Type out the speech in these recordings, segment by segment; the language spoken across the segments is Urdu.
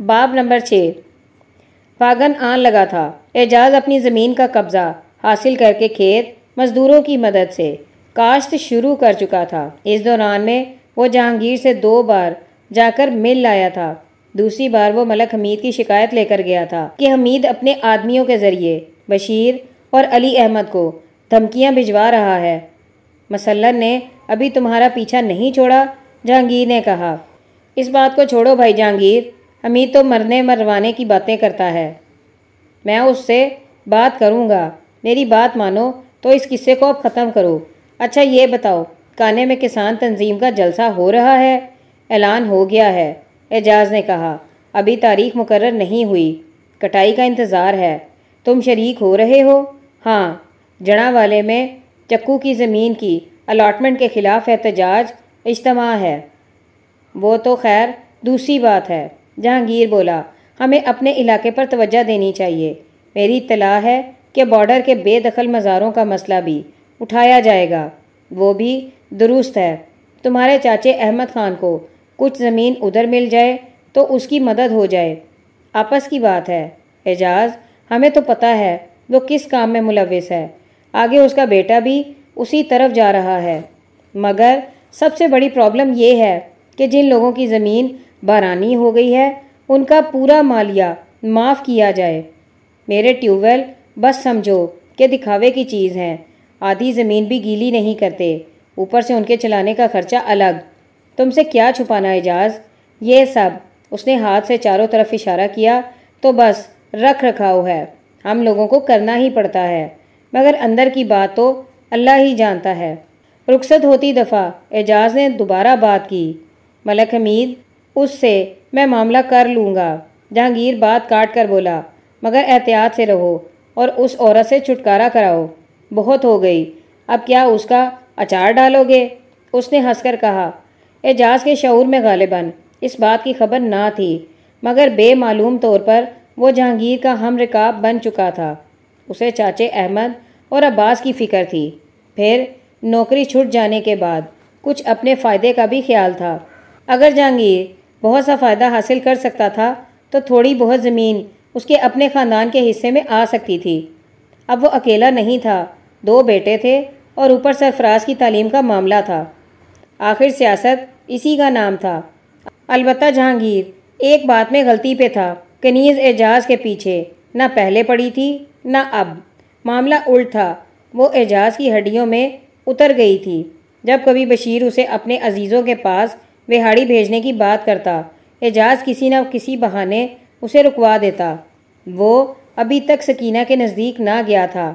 باب نمبر چھ۔ فاگن آن لگا تھا۔ اعجاز اپنی زمین کا قبضہ حاصل کر کے کھیت مزدوروں کی مدد سے کاشت شروع کر چکا تھا۔ اس دوران میں وہ جہانگیر سے دو بار جا کر مل لایا تھا۔ دوسری بار وہ ملک حمید کی شکایت لے کر گیا تھا کہ حمید اپنے آدمیوں کے ذریعے بشیر اور علی احمد کو دھمکیاں بھجوا رہا ہے۔ مسلن نے ابھی تمہارا پیچھا نہیں چھوڑا، جہانگیر نے کہا۔ اس بات کو چھوڑو بھائی جہانگیر۔ حمید تو مرنے مروانے کی باتیں کرتا ہے۔ میں اس سے بات کروں گا۔ میری بات مانو تو اس قصے کو اب ختم کرو۔ اچھا یہ بتاؤ، کانے میں کسان تنظیم کا جلسہ ہو رہا ہے؟ اعلان ہو گیا ہے۔ اعجاز نے کہا، ابھی تاریخ مقرر نہیں ہوئی۔ کٹائی کا انتظار ہے۔ تم شریک ہو رہے ہو؟ ہاں۔ جڑا والے میں چکو کی زمین کی الاٹمنٹ کے خلاف احتجاج اجتماع ہے۔ وہ تو خیر، دوسری بات ہے۔ جہانگیر بولا، ہمیں اپنے علاقے پر توجہ دینی چاہیے۔ میری اطلاع ہے کہ بارڈر کے بے دخل مزاروں کا مسئلہ بھی اٹھایا جائے گا۔ وہ بھی درست ہے۔ تمہارے چاچے احمد خان کو کچھ زمین ادھر مل جائے تو اس کی مدد ہو جائے۔ آپس کی بات ہے۔ اعجاز، ہمیں تو پتہ ہے وہ کس کام میں ملوث ہے۔ آگے اس کا بیٹا بھی اسی طرف جا رہا ہے۔ مگر سب سے بڑی پرابلم یہ ہے کہ جن لوگوں کی زمین بارانی ہو گئی ہے، ان کا پورا مالیہ معاف کیا جائے۔ میرے ٹیوب ویل بس سمجھو کہ دکھاوے کی چیز ہیں۔ آدھی زمین بھی گیلی نہیں کرتے۔ اوپر سے ان کے چلانے کا خرچہ الگ۔ تم سے کیا چھپانا اجاز یہ سب۔ اس نے ہاتھ سے چاروں طرف اشارہ کیا تو بس رکھ رکھاؤ ہے۔ ہم لوگوں کو کرنا ہی پڑتا ہے۔ مگر اندر کی بات تو اللہ ہی جانتا ہے۔ رخصت ہوتی دفعہ اعجاز نے دوبارہ بات کی۔ ملک حمید اس سے میں معاملہ کر لوں گا۔ جہانگیر بات کاٹ کر بولا، مگر احتیاط سے رہو اور اس عورت سے چھٹکارا کراؤ۔ بہت ہو گئی، اب کیا اس کا اچار ڈالو گے؟ اس نے ہنس کر کہا، اعجاز کے شعور میں غالباً اس بات کی خبر نہ تھی، مگر بے معلوم طور پر وہ جہانگیر کا ہم رکاب بن چکا تھا۔ اسے چاچے احمد اور عباس کی فکر تھی۔ پھر نوکری چھٹ جانے کے بعد کچھ اپنے فائدے کا بھی خیال تھا۔ اگر جہانگیر بہت سا فائدہ حاصل کر سکتا تھا، تو تھوڑی بہت زمین اس کے اپنے خاندان کے حصے میں آ سکتی تھی۔ اب وہ اکیلا نہیں تھا، دو بیٹے تھے اور اوپر سرفراز کی تعلیم کا معاملہ تھا۔ آخر سیاست اسی کا نام تھا۔ البتہ جہانگیر ایک بات میں غلطی پہ تھا، کنیز اعجاز کے پیچھے نہ پہلے پڑی تھی نہ اب۔ معاملہ الٹ تھا، وہ اعجاز کی ہڈیوں میں اتر گئی تھی۔ جب کبھی بشیر اسے اپنے عزیزوں کے پاس وہاڑی بھیجنے کی بات کرتا۔ اعجاز کسی نہ کسی بہانے اسے رکوا دیتا۔ وہ ابھی تک سکینہ کے نزدیک نہ گیا تھا۔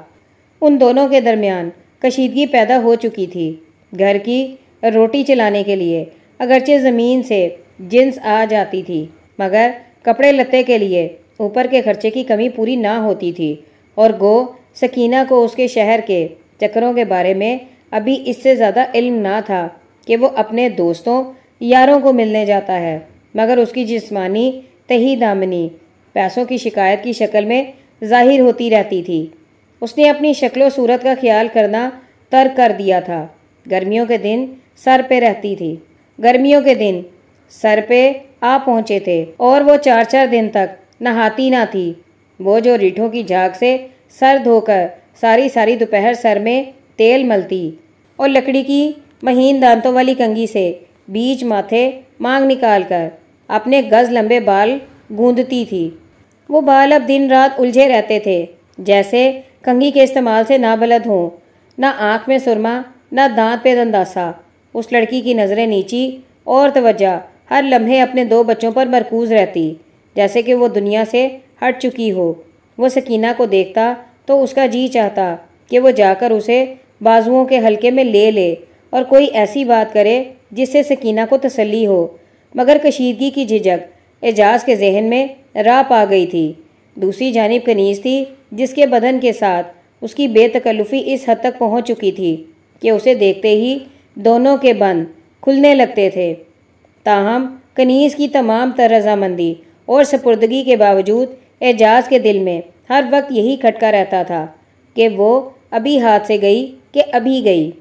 ان دونوں کے درمیان کشیدگی پیدا ہو چکی تھی۔ گھر کی روٹی چلانے کے لیے، اگرچہ زمین سے جنس آ جاتی تھی، مگر کپڑے لتے کے لیے اوپر کے خرچے کی کمی پوری نہ ہوتی تھی۔ اور گو سکینہ کو اس کے شہر کے چکروں کے بارے میں ابھی اس سے زیادہ علم نہ تھا کہ وہ اپنے دوستوں یاروں کو ملنے جاتا ہے، مگر اس کی جسمانی تہی دامنی پیسوں کی شکایت کی شکل میں ظاہر ہوتی رہتی تھی۔ اس نے اپنی شکل و صورت کا خیال کرنا ترک کر دیا تھا۔ گرمیوں کے دن سر پہ رہتی تھی۔ گرمیوں کے دن سر پہ آ پہنچے تھے اور وہ چار چار دن تک نہاتی نہ تھی۔ وہ جو ریٹھوں کی جھاگ سے سر دھو کر ساری ساری دوپہر سر میں تیل ملتی اور لکڑی کی مہین دانتوں والی کنگھی سے بیچ ماتھے مانگ نکال کر اپنے گز لمبے بال گوندتی تھی۔ وہ بال اب دن رات الجھے رہتے تھے، جیسے کنگھی کے استعمال سے نہ بلد ہوں۔ نہ آنکھ میں سرما، نہ دانت پہ دنداسا۔ اس لڑکی کی نظریں نیچی اور توجہ ہر لمحے اپنے دو بچوں پر مرکوز رہتی، جیسے کہ وہ دنیا سے ہٹ چکی ہو۔ وہ سکینہ کو دیکھتا تو اس کا جی چاہتا کہ وہ جا کر اسے بازوؤں کے حلقے میں لے لے۔ اور کوئی ایسی بات کرے جس سے سکینہ کو تسلی ہو۔ مگر کشیدگی کی جھجک اعجاز کے ذہن میں راہ پا گئی تھی۔ دوسری جانب کنیز تھی جس کے بدن کے ساتھ اس کی بے تکلفی اس حد تک پہنچ چکی تھی کہ اسے دیکھتے ہی دونوں کے بند کھلنے لگتے تھے۔ تاہم، کنیز کی تمام تر رضامندی اور سپردگی کے باوجود اعجاز کے دل میں ہر وقت یہی کھٹکا رہتا تھا کہ وہ ابھی ہاتھ سے گئی کہ ابھی گئی۔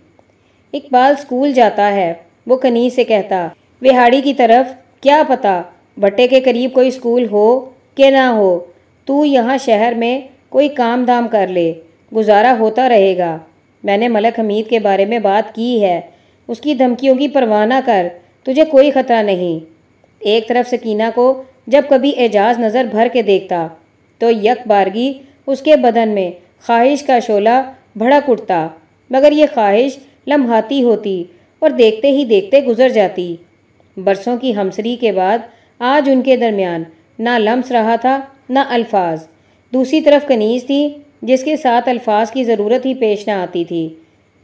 اقبال اسکول جاتا ہے۔ وہ کنیز سے کہتا، وہاڑی کی طرف کیا پتا بھٹے کے قریب کوئی اسکول ہو کہ نہ ہو۔ تو یہاں شہر میں کوئی کام دھام کر لے، گزارا ہوتا رہے گا۔ میں نے ملک حمید کے بارے میں بات کی ہے۔ اس کی دھمکیوں کی پرواہ نہ کر، تجھے کوئی خطرہ نہیں۔ ایک طرف سکینہ کو جب کبھی اعجاز نظر بھر کے دیکھتا، تو یک بارگی اس کے بدن میں خواہش کا شعلہ بھڑک اٹھتا۔ مگر یہ خواہش لمحاتی ہوتی اور دیکھتے ہی دیکھتے گزر جاتی۔ برسوں کی ہمسری کے بعد آج ان کے درمیان نہ لمس رہا تھا، نہ الفاظ۔ دوسری طرف کنیز تھی، جس کے ساتھ الفاظ کی ضرورت ہی پیش نہ آتی تھی۔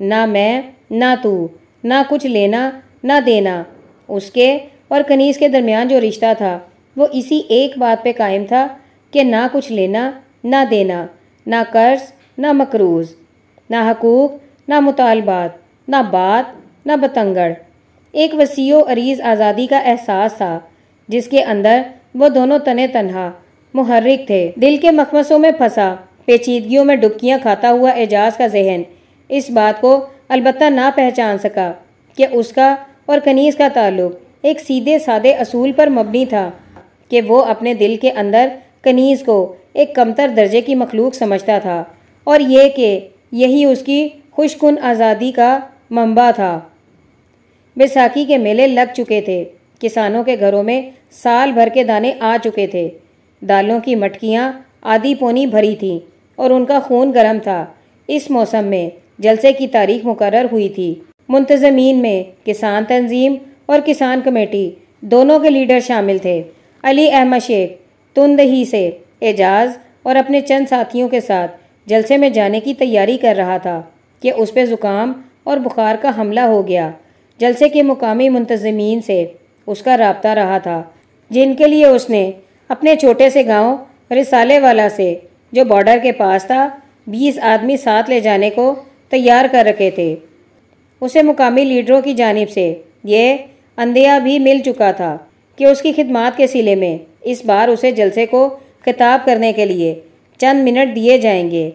نہ میں، نہ تو، نہ کچھ لینا، نہ دینا۔ اس کے اور کنیز کے درمیان جو رشتہ تھا، وہ اسی ایک بات پہ قائم تھا کہ نہ کچھ لینا، نہ دینا، نہ قرض، نہ مقروض، نہ حقوق، نہ مطالبات۔ نہ بات، نہ بتنگڑ۔ ایک وسیع و عریض آزادی کا احساس تھا، جس کے اندر وہ دونوں تنے تنہا، محرک تھے۔ دل کے مخمسوں میں پھنسا، پیچیدگیوں میں ڈبکیاں کھاتا ہوا اعجاز کا ذہن۔ اس بات کو البتہ نہ پہچان سکا کہ اس کا اور کنیز کا تعلق ایک سیدھے سادے اصول پر مبنی تھا کہ وہ اپنے دل کے اندر کنیز کو ایک کمتر درجے کی مخلوق سمجھتا تھا۔ اور یہ کہ یہی اس کی خوش کن آزادی کا منبع تھا۔ بیساکھی کے میلے لگ چکے تھے۔ کسانوں کے گھروں میں سال بھر کے دانے آ چکے تھے۔ دالوں کی مٹکیاں آدھی پونی بھری تھیں اور ان کا خون گرم تھا۔ اس موسم میں جلسے کی تاریخ مقرر ہوئی تھی۔ منتظمین میں کسان تنظیم اور کسان کمیٹی دونوں کے لیڈر شامل تھے۔ علی احمد شیخ تند ہی سے اعجاز اور اپنے چند ساتھیوں کے ساتھ جلسے میں جانے کی تیاری کر رہا تھا کہ اس پہ زکام اور بخار کا حملہ ہو گیا۔ جلسے کے مقامی منتظمین سے اس کا رابطہ رہا تھا، جن کے لیے اس نے اپنے چھوٹے سے گاؤں رسالے والا سے، جو بارڈر کے پاس تھا، بیس آدمی ساتھ لے جانے کو تیار کر رکھے تھے۔ اسے مقامی لیڈروں کی جانب سے یہ اندیا بھی مل چکا تھا کہ اس کی خدمات کے سلے میں اس بار اسے جلسے کو خطاب کرنے کے لیے چند منٹ دیے جائیں گے۔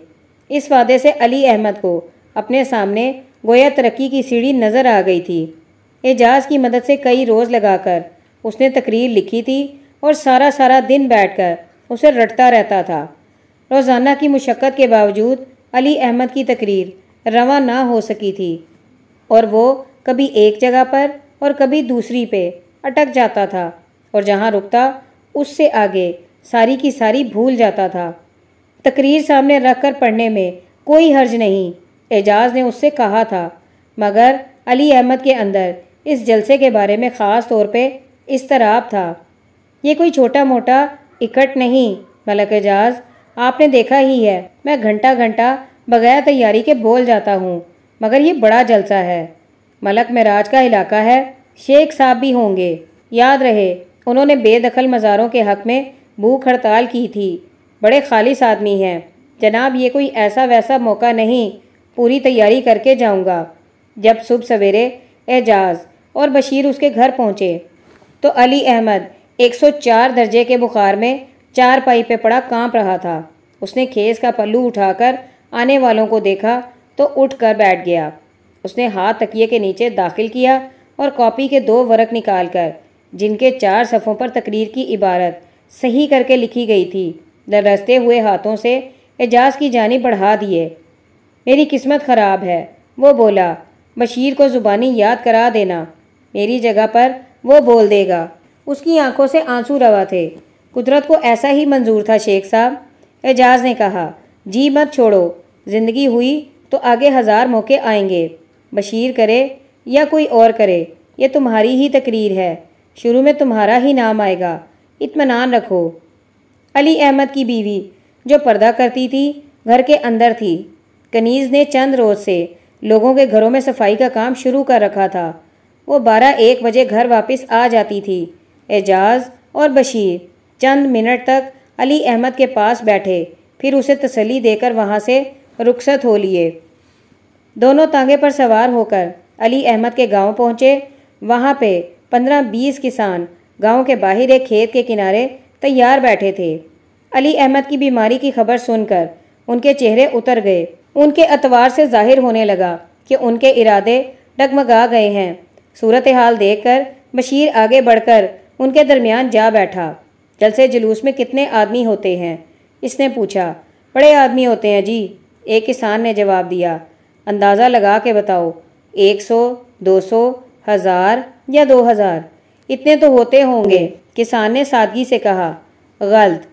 اس وعدے سے علی احمد کو اپنے سامنے گویا ترقی کی سیڑھی نظر آ گئی تھی۔ اعجاز کی مدد سے کئی روز لگا کر اس نے تقریر لکھی تھی اور سارا سارا دن بیٹھ کر اسے رٹتا رہتا تھا۔ روزانہ کی مشقت کے باوجود علی احمد کی تقریر رواں نہ ہو سکی تھی اور وہ کبھی ایک جگہ پر اور کبھی دوسری پہ اٹک جاتا تھا اور جہاں رکتا اس سے آگے ساری کی ساری بھول جاتا تھا۔ تقریر سامنے رکھ کر پڑھنے میں کوئی حرج نہیں۔ اعجاز نے اس سے کہا تھا، مگر علی احمد کے اندر اس جلسے کے بارے میں خاص طور پہ اضطراب تھا۔ یہ کوئی چھوٹا موٹا اکٹ نہیں، ملک اعجاز، آپ نے دیکھا ہی ہے۔ میں گھنٹہ گھنٹہ بغیر تیاری کے بول جاتا ہوں، مگر یہ بڑا جلسہ ہے۔ ملک معراج کا علاقہ ہے، شیخ صاحب بھی ہوں گے۔ یاد رہے، انہوں نے بے دخل مزاروں کے حق میں بھوک ہڑتال کی تھی۔ بڑے خالص آدمی ہیں۔ جناب، یہ کوئی ایسا ویسا موقع نہیں پوری تیاری کر کے جاؤں گا۔ جب صبح سویرے اعجاز اور بشیر اس کے گھر پہنچے تو علی احمد ایک سو چار درجے کے بخار میں چار پائی پہ پڑا کانپ رہا تھا۔ اس نے کھیس کا پلو اٹھا کر آنے والوں کو دیکھا تو اٹھ کر بیٹھ گیا۔ اس نے ہاتھ تکیے کے نیچے داخل کیا اور کاپی کے دو ورق نکال کر، جن کے چار صفوں پر تقریر کی عبارت صحیح کر کے لکھی گئی تھی درستے ہوئے ہاتھوں سے اعجاز کی جانب بڑھا دیے۔ میری قسمت خراب ہے۔ وہ بولا، بشیر کو زبانی یاد کرا دینا۔ میری جگہ پر وہ بول دے گا۔ اس کی آنکھوں سے آنسو روا تھے۔ قدرت کو ایسا ہی منظور تھا شیخ صاحب۔ اعجاز نے کہا جی مت چھوڑو، زندگی ہوئی تو آگے ہزار موقع آئیں گے۔ بشیر کرے یا کوئی اور کرے، یہ تمہاری ہی تقریر ہے۔ شروع میں تمہارا ہی نام آئے گا۔ اطمینان رکھو۔ علی احمد کی بیوی، جو پردہ کرتی تھی، گھر کے اندر تھی۔ کنیز نے چند روز سے لوگوں کے گھروں میں صفائی کا کام شروع کر رکھا تھا۔ وہ بارہ ایک بجے گھر واپس آ جاتی تھی۔ اعجاز اور بشیر چند منٹ تک علی احمد کے پاس بیٹھے، پھر اسے تسلی دے کر وہاں سے رخصت ہو لیے۔ دونوں تانگے پر سوار ہو کر علی احمد کے گاؤں پہنچے۔ وہاں پہ پندرہ بیس کسان گاؤں کے باہر ایک کھیت کے کنارے تیار بیٹھے تھے۔ علی احمد کی بیماری کی خبر سن کر ان کے چہرے اتر گئے۔ ان کے اتوار سے ظاہر ہونے لگا کہ ان کے ارادے ڈگمگا گئے ہیں۔ صورتحال دیکھ کر بشیر آگے بڑھ کر ان کے درمیان جا بیٹھا۔ جلسے جلوس میں کتنے آدمی ہوتے ہیں؟ اس نے پوچھا۔ بڑے آدمی ہوتے ہیں جی۔ ایک کسان نے جواب دیا۔ اندازہ لگا کے بتاؤ۔ ایک سو، دو سو، ہزار یا دو ہزار؟ اتنے تو ہوتے ہوں گے۔ کسان نے سادگی سے کہا۔ غلط۔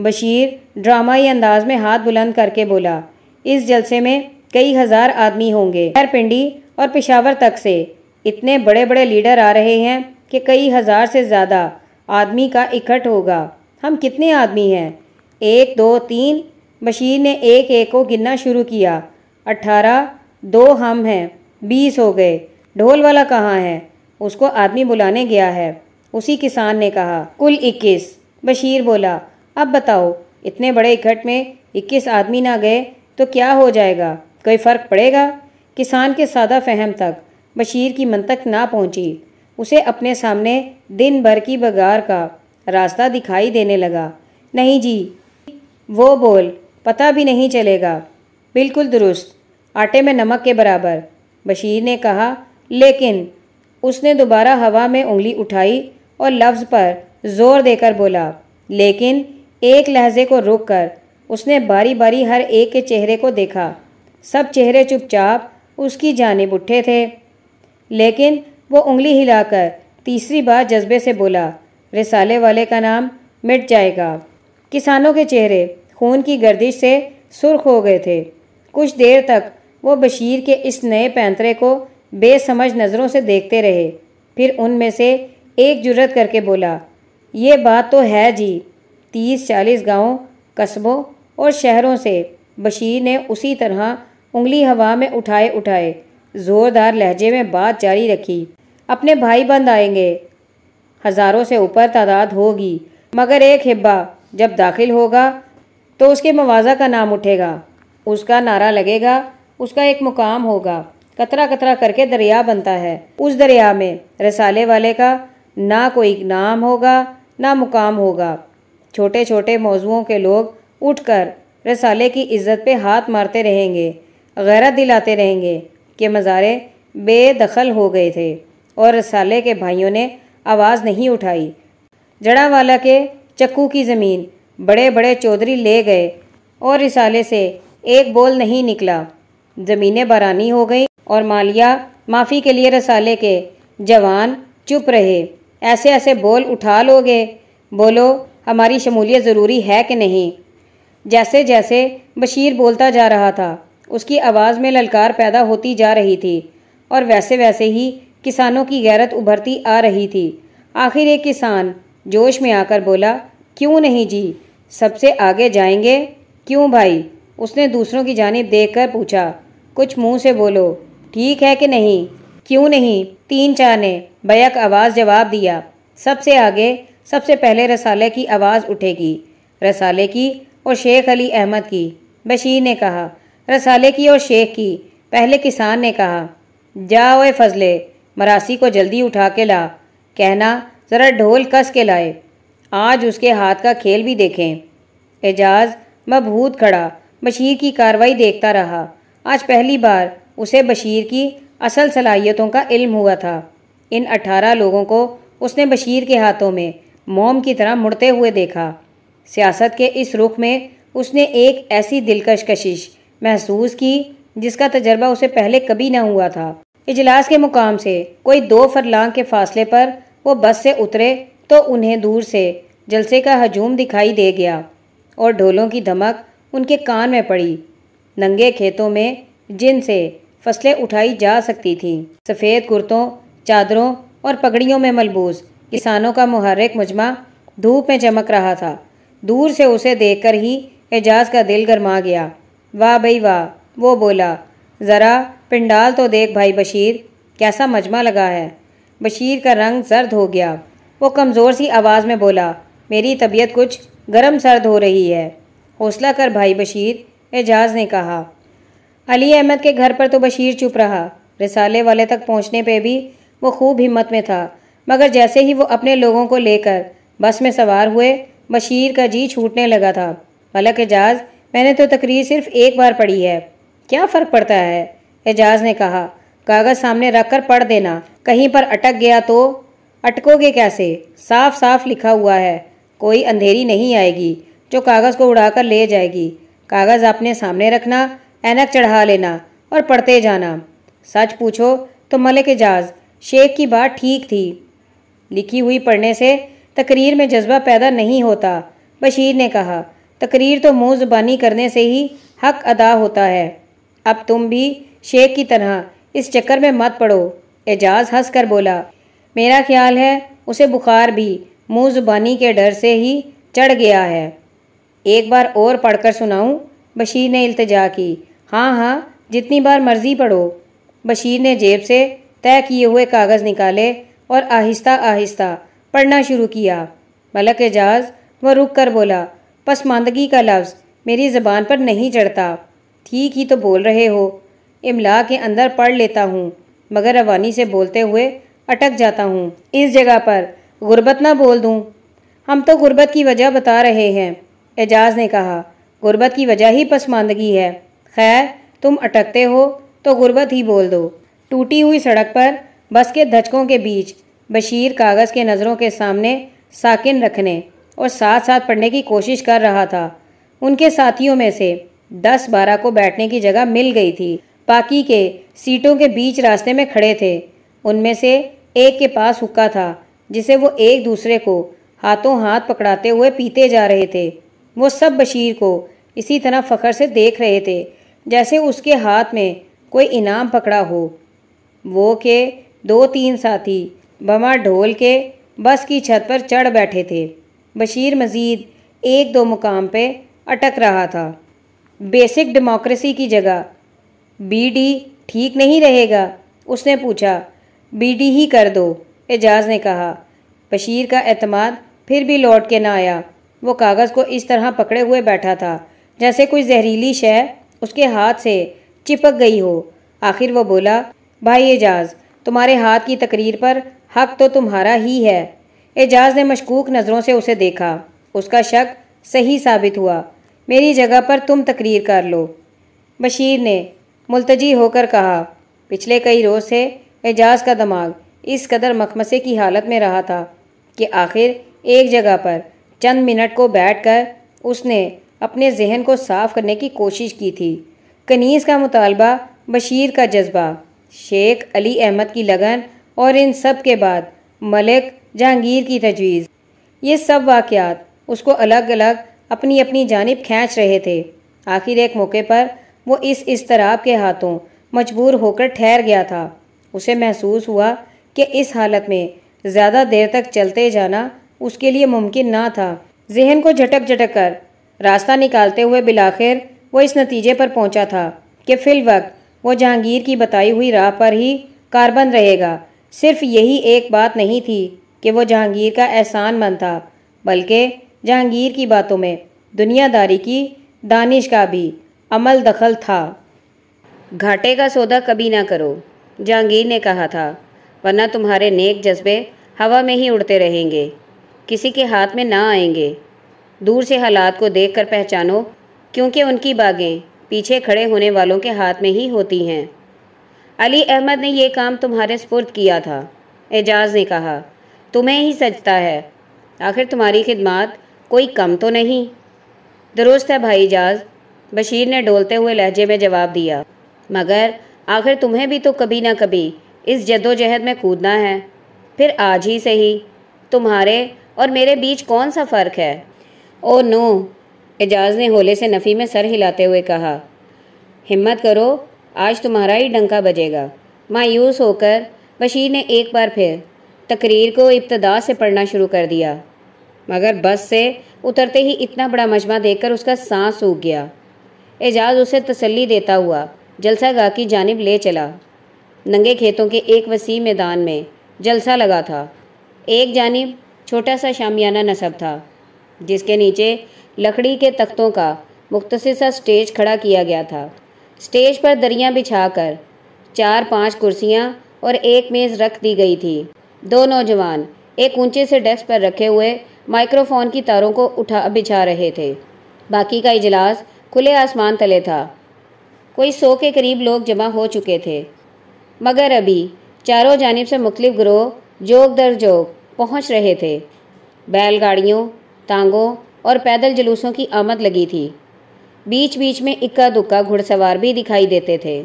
بشیر ڈرامائی انداز میں ہاتھ بلند کر کے بولا۔ اس جلسے میں کئی ہزار آدمی ہوں گے۔ خیر پنڈی اور پشاور تک سے اتنے بڑے بڑے لیڈر آ رہے ہیں کہ کئی ہزار سے زیادہ آدمی کا اکٹھ ہوگا۔ ہم کتنے آدمی ہیں؟ ایک، دو، تین۔ بشیر نے ایک ایک کو گننا شروع کیا۔ اٹھارہ، دو ہم ہیں۔ بیس ہو گئے۔ ڈھول والا کہاں ہے؟ اس کو آدمی بلانے گیا ہے۔ اسی کسان نے کہا، کل اکیس۔ بشیر بولا، اب بتاؤ، اتنے بڑے اکٹھ میں اکیس آدمی نہ گئے تو کیا ہو جائے گا؟ کوئی فرق پڑے گا؟ کسان کے سادہ فہم تک بشیر کی منطق نہ پہنچی۔ اسے اپنے سامنے دن بھر کی بگار کا راستہ دکھائی دینے لگا۔ نہیں جی وہ بول، پتہ بھی نہیں چلے گا۔ بالکل درست، آٹے میں نمک کے برابر۔ بشیر نے کہا، لیکن اس نے دوبارہ ہوا میں انگلی اٹھائی اور لفظ پر زور دے کر بولا۔ لیکن ایک لہجے کو رک کر اس نے باری باری ہر ایک کے چہرے کو دیکھا۔ سب چہرے چپ چاپ، اس کی جانب اٹھے تھے۔ لیکن وہ انگلی ہلا کر تیسری بار جذبے سے بولا، رسالے والے کا نام مٹ جائے گا۔ کسانوں کے چہرے خون کی گردش سے سرخ ہو گئے تھے۔ کچھ دیر تک وہ بشیر کے اس نئے پینترے کو بے سمجھ نظروں سے دیکھتے رہے۔ پھر ان میں سے ایک جرت کر کے بولا، یہ بات تو ہے جی تیس چالیس گاؤں قصبوں اور شہروں سے۔ بشیر نے اسی طرح انگلی ہوا میں اٹھائے اٹھائے، زوردار لہجے میں بات جاری رکھی۔ اپنے بھائی بند آئیں گے۔ ہزاروں سے اوپر تعداد ہوگی، مگر ایک ہبا جب داخل ہوگا تو اس کے موازہ کا نام اٹھے گا۔ اس کا نعرہ لگے گا، اس کا ایک مقام ہوگا۔ کترا کترا کر کے دریا بنتا ہے۔ اس دریا میں رسالے والے کا نہ کوئی نام ہوگا، نہ مقام ہوگا۔ چھوٹے چھوٹے موضوعوں کے لوگ اٹھ کر رسالے کی عزت پہ ہاتھ مارتے رہیں گے، غیرت دلاتے رہیں گے کہ مزارے بے دخل ہو گئے تھے اور رسالے کے بھائیوں نے آواز نہیں اٹھائی۔ جڑا والا کے چکو کی زمین بڑے بڑے چودھری لے گئے اور رسالے سے ایک بول نہیں نکلا۔ زمینیں بارانی ہو گئیں اور مالیہ معافی کے لیے رسالے کے جوان چپ رہے۔ ایسے ایسے بول اٹھا لو گے، بولو ہماری شمولیت ضروری ہے کہ نہیں؟ جیسے جیسے بشیر بولتا جا رہا تھا، اس کی آواز میں للکار پیدا ہوتی جا رہی تھی اور ویسے ویسے ہی کسانوں کی غیرت ابھرتی آ رہی تھی۔ آخر ایک کسان جوش میں آ کر بولا، کیوں نہیں جی؟ سب سے آگے جائیں گے؟ کیوں بھائی؟ اس نے دوسروں کی جانب دیکھ کر پوچھا، کچھ منہ سے بولو، ٹھیک ہے کہ نہیں؟ کیوں نہیں؟ تین چار نے بیک آواز جواب دیا، سب سے آگے، سب سے پہلے رسالے کی آواز اٹھے گی۔ رسالے کی اور شیخ علی احمد کی۔ بشیر نے کہا، رسالے کی اور شیخ کی۔ پہلے کسان نے کہا جاؤ اے فضلے، مراسی کو جلدی اٹھا کے لا۔ کہنا، ذرا ڈھول کس کے لائے؟ آج اس کے ہاتھ کا کھیل بھی دیکھیں۔ اعجاز، مبہوت کھڑا۔ بشیر کی کاروائی دیکھتا رہا۔ آج پہلی بار اسے بشیر کی اصل صلاحیتوں کا علم ہوا تھا۔ ان اٹھارہ لوگوں کو اس نے بشیر کے ہاتھوں میں موم کی طرح مڑتے ہوئے دیکھا۔ سیاست کے اس رخ میں اس نے ایک ایسی دلکش کشش محسوس کی جس کا تجربہ اسے پہلے کبھی نہ ہوا تھا۔ اجلاس کے مقام سے کوئی دو فرلانگ کے فاصلے پر وہ بس سے اترے تو انہیں دور سے جلسے کا ہجوم دکھائی دے گیا اور ڈھولوں کی دھمک ان کے کان میں پڑی۔ ننگے کھیتوں میں جن سے فصلیں اٹھائی جا سکتی تھیں۔ سفید کرتوں چادروں اور پگڑیوں میں ملبوس کسانوں کا محرک مجمع دھوپ میں چمک رہا تھا۔ دور سے اسے دیکھ کر ہی اعجاز کا دل گرما گیا۔ واہ بھائی واہ، وہ بولا۔ ذرا پنڈال تو دیکھ بھائی بشیر، کیسا مجمع لگا ہے۔ بشیر کا رنگ زرد ہو گیا۔ وہ کمزور سی آواز میں بولا۔ میری طبیعت کچھ گرم سرد ہو رہی ہے۔ حوصلہ کر بھائی بشیر، اعجاز نے کہا۔ علی احمد کے گھر پر تو بشیر چپ رہا۔ رسالے والے تک پہنچنے پہ بھی وہ خوب ہمت میں تھا۔ مگر جیسے ہی وہ اپنے لوگوں کو لے کر بس میں سوار ہوئے بشیر کا جی چھوٹنے لگا تھا۔ ملک اعجاز، میں نے تو تقریر صرف ایک بار پڑھی ہے۔ کیا فرق پڑتا ہے؟ اعجاز نے کہا، کاغذ سامنے رکھ کر پڑھ دینا۔ کہیں پر اٹک گیا تو اٹکو گے کیسے؟ صاف صاف لکھا ہوا ہے۔ کوئی اندھیری نہیں آئے گی جو کاغذ کو اڑا کر لے جائے گی۔ کاغذ اپنے سامنے رکھنا، اینک چڑھا لینا اور پڑھتے جانا۔ سچ پوچھو تو ملک اجاز شیخ کی بات ٹھیک تھی۔ لکھی ہوئی پڑھنے سے تقریر میں جذبہ پیدا نہیں ہوتا۔ بشیر نے کہا، تقریر تو منہ زبانی کرنے سے ہی حق ادا ہوتا ہے۔ اب تم بھی شیخ کی طرح اس چکر میں مت پڑو۔ اعجاز ہنس کر بولا، میرا خیال ہے اسے بخار بھی منہ زبانی کے ڈر سے ہی چڑھ گیا ہے۔ ایک بار اور پڑھ کر سناؤں۔ بشیر نے التجا کی ہاں ہاں جتنی بار مرضی پڑھو۔ بشیر نے جیب سے طے کیے ہوئے کاغذ نکالے اور آہستہ آہستہ پڑھنا شروع کیا۔ ملک اعجاز، وہ رک کر بولا پسماندگی کا لفظ میری زبان پر نہیں چڑھتا۔ ٹھیک ہی تو بول رہے ہو۔ املا کے اندر پڑھ لیتا ہوں، مگر روانی سے بولتے ہوئے اٹک جاتا ہوں۔ اس جگہ پر غربت نہ بول دوں۔ ہم تو غربت کی وجہ بتا رہے ہیں۔ اعجاز نے کہا، غربت کی وجہ ہی پسماندگی ہے۔ خیر، تم اٹکتے ہو تو غربت ہی بول دو۔ ٹوٹی ہوئی سڑک پر بس کے دھچکوں کے بیچ بشیر کاغذ کے نظروں کے سامنے ساکن رکھنے اور ساتھ ساتھ پڑھنے کی کوشش کر رہا تھا۔ ان کے ساتھیوں میں سے دس بارہ کو بیٹھنے کی جگہ مل گئی تھی۔ پاکی کے سیٹوں کے بیچ راستے میں کھڑے تھے۔ ان میں سے ایک کے پاس حکا تھا، جسے وہ ایک دوسرے کو ہاتھوں ہاتھ پکڑاتے ہوئے پیتے جا رہے تھے۔ وہ سب بشیر کو اسی طرح فخر سے دیکھ رہے تھے، جیسے اس کے ہاتھ میں کوئی انعام پکڑا ہو۔ وہ کہ دو تین ساتھی بما ڈھول کے بس کی چھت پر چڑھ بیٹھے تھے۔ بشیر مزید ایک دو مقام پہ اٹک رہا تھا۔ بیسک ڈیموکریسی کی جگہ۔ بی ڈی ٹھیک نہیں رہے گا؟ اس نے پوچھا۔ بی ڈی ہی کر دو، اعجاز نے کہا۔ بشیر کا اعتماد پھر بھی لوٹ کے نہ آیا۔ وہ کاغذ کو اس طرح پکڑے ہوئے بیٹھا تھا، جیسے کوئی زہریلی شے اس کے ہاتھ سے چپک گئی ہو۔ آخر وہ بولا، بھائی اعجاز، تمہارے ہاتھ کی تقریر پر حق تو تمہارا ہی ہے۔ اعجاز نے مشکوک نظروں سے اسے دیکھا۔ اس کا شک صحیح ثابت ہوا۔ میری جگہ پر تم تقریر کر لو۔ بشیر نے ملتجی ہو کر کہا، پچھلے کئی روز سے اعجاز کا دماغ اس قدر مخمسے کی حالت میں رہا تھا کہ آخر ایک جگہ پر چند منٹ کو بیٹھ کر اس نے اپنے ذہن کو صاف کرنے کی کوشش کی تھی۔ کنیز کا مطالبہ، بشیر کا جذبہ۔ شیخ علی احمد کی لگن اور ان سب کے بعد ملک جہانگیر کی تجویز۔ یہ سب واقعات اس کو الگ الگ اپنی اپنی جانب کھینچ رہے تھے۔ آخر ایک موقع پر وہ اس اضطراب کے ہاتھوں مجبور ہو کر ٹھہر گیا تھا۔ اسے محسوس ہوا کہ اس حالت میں زیادہ دیر تک چلتے جانا اس کے لیے ممکن نہ تھا۔ ذہن کو جھٹک جھٹک کر راستہ نکالتے ہوئے بلاخر وہ اس نتیجے پر پہنچا تھا کہ فی الوقت وہ جہانگیر کی بتائی ہوئی راہ پر ہی کاربند رہے گا۔ صرف یہی ایک بات نہیں تھی کہ وہ جہانگیر کا احسان مند تھا، بلکہ جہانگیر کی باتوں میں دنیا داری کی دانش کا بھی عمل دخل تھا۔ گھاٹے کا سودا کبھی نہ کرو، جہانگیر نے کہا تھا، ورنہ تمہارے نیک جذبے ہوا میں ہی اڑتے رہیں گے، کسی کے ہاتھ میں نہ آئیں گے۔ دور سے حالات کو دیکھ کر پہچانو، کیونکہ ان کی باغیں پیچھے کھڑے ہونے والوں کے ہاتھ میں ہی ہوتی ہیں۔ علی احمد نے یہ کام تمہارے سپرد کیا تھا۔ اعجاز نے کہا، تمہیں ہی سجتا ہے۔ آخر تمہاری خدمات کوئی کم تو نہیں۔ درست ہے بھائی اعجاز، بشیر نے ڈولتے ہوئے لہجے میں جواب دیا۔ مگر آخر تمہیں بھی تو کبھی نہ کبھی اس جد و جہد میں کودنا ہے۔ پھر آج ہی صحیح تمہارے اور میرے بیچ کون سا فرق ہے؟ او نو، اعجاز نے ہولے سے نفی میں سر ہلاتے ہوئے کہا، ہمت کرو آج تمہارا ہی ڈنکا بجے گا۔ مایوس ہو کر بشیر نے ایک بار پھر تقریر کو ابتدا سے پڑھنا شروع کر دیا۔ مگر بس سے اترتے ہی اتنا بڑا مجمع دیکھ کر اس کا سانس سوکھ گیا۔ اعجاز اسے تسلی دیتا ہوا جلسہ گاہ کی جانب لے چلا۔ ننگے کھیتوں کے ایک وسیع میدان میں جلسہ لگا تھا۔ ایک جانب چھوٹا سا شامیانہ نصب تھا، جس کے نیچے لکڑی کے تختوں کا مختصر سا سٹیج کھڑا کیا گیا تھا۔ سٹیج پر دریاں بچھا کر چار پانچ کرسیاں اور ایک میز رکھ دی گئی تھی۔ دو نوجوان ایک اونچے سے ڈیسک پر رکھے ہوئے مائکرو فون کی تاروں کو اٹھا بچھا رہے تھے۔ باقی کا اجلاس کھلے آسمان تلے تھا۔ کوئی سو کے قریب لوگ جمع ہو چکے تھے۔ مگر ابھی چاروں جانب سے مختلف گروہ جوگ در جوگ پہنچ رہے تھے۔ بیل گاڑیوں تانگوں اور پیدل جلوسوں کی آمد لگی تھی۔ بیچ بیچ میں اکا دکا گھڑ سوار بھی دکھائی دیتے تھے۔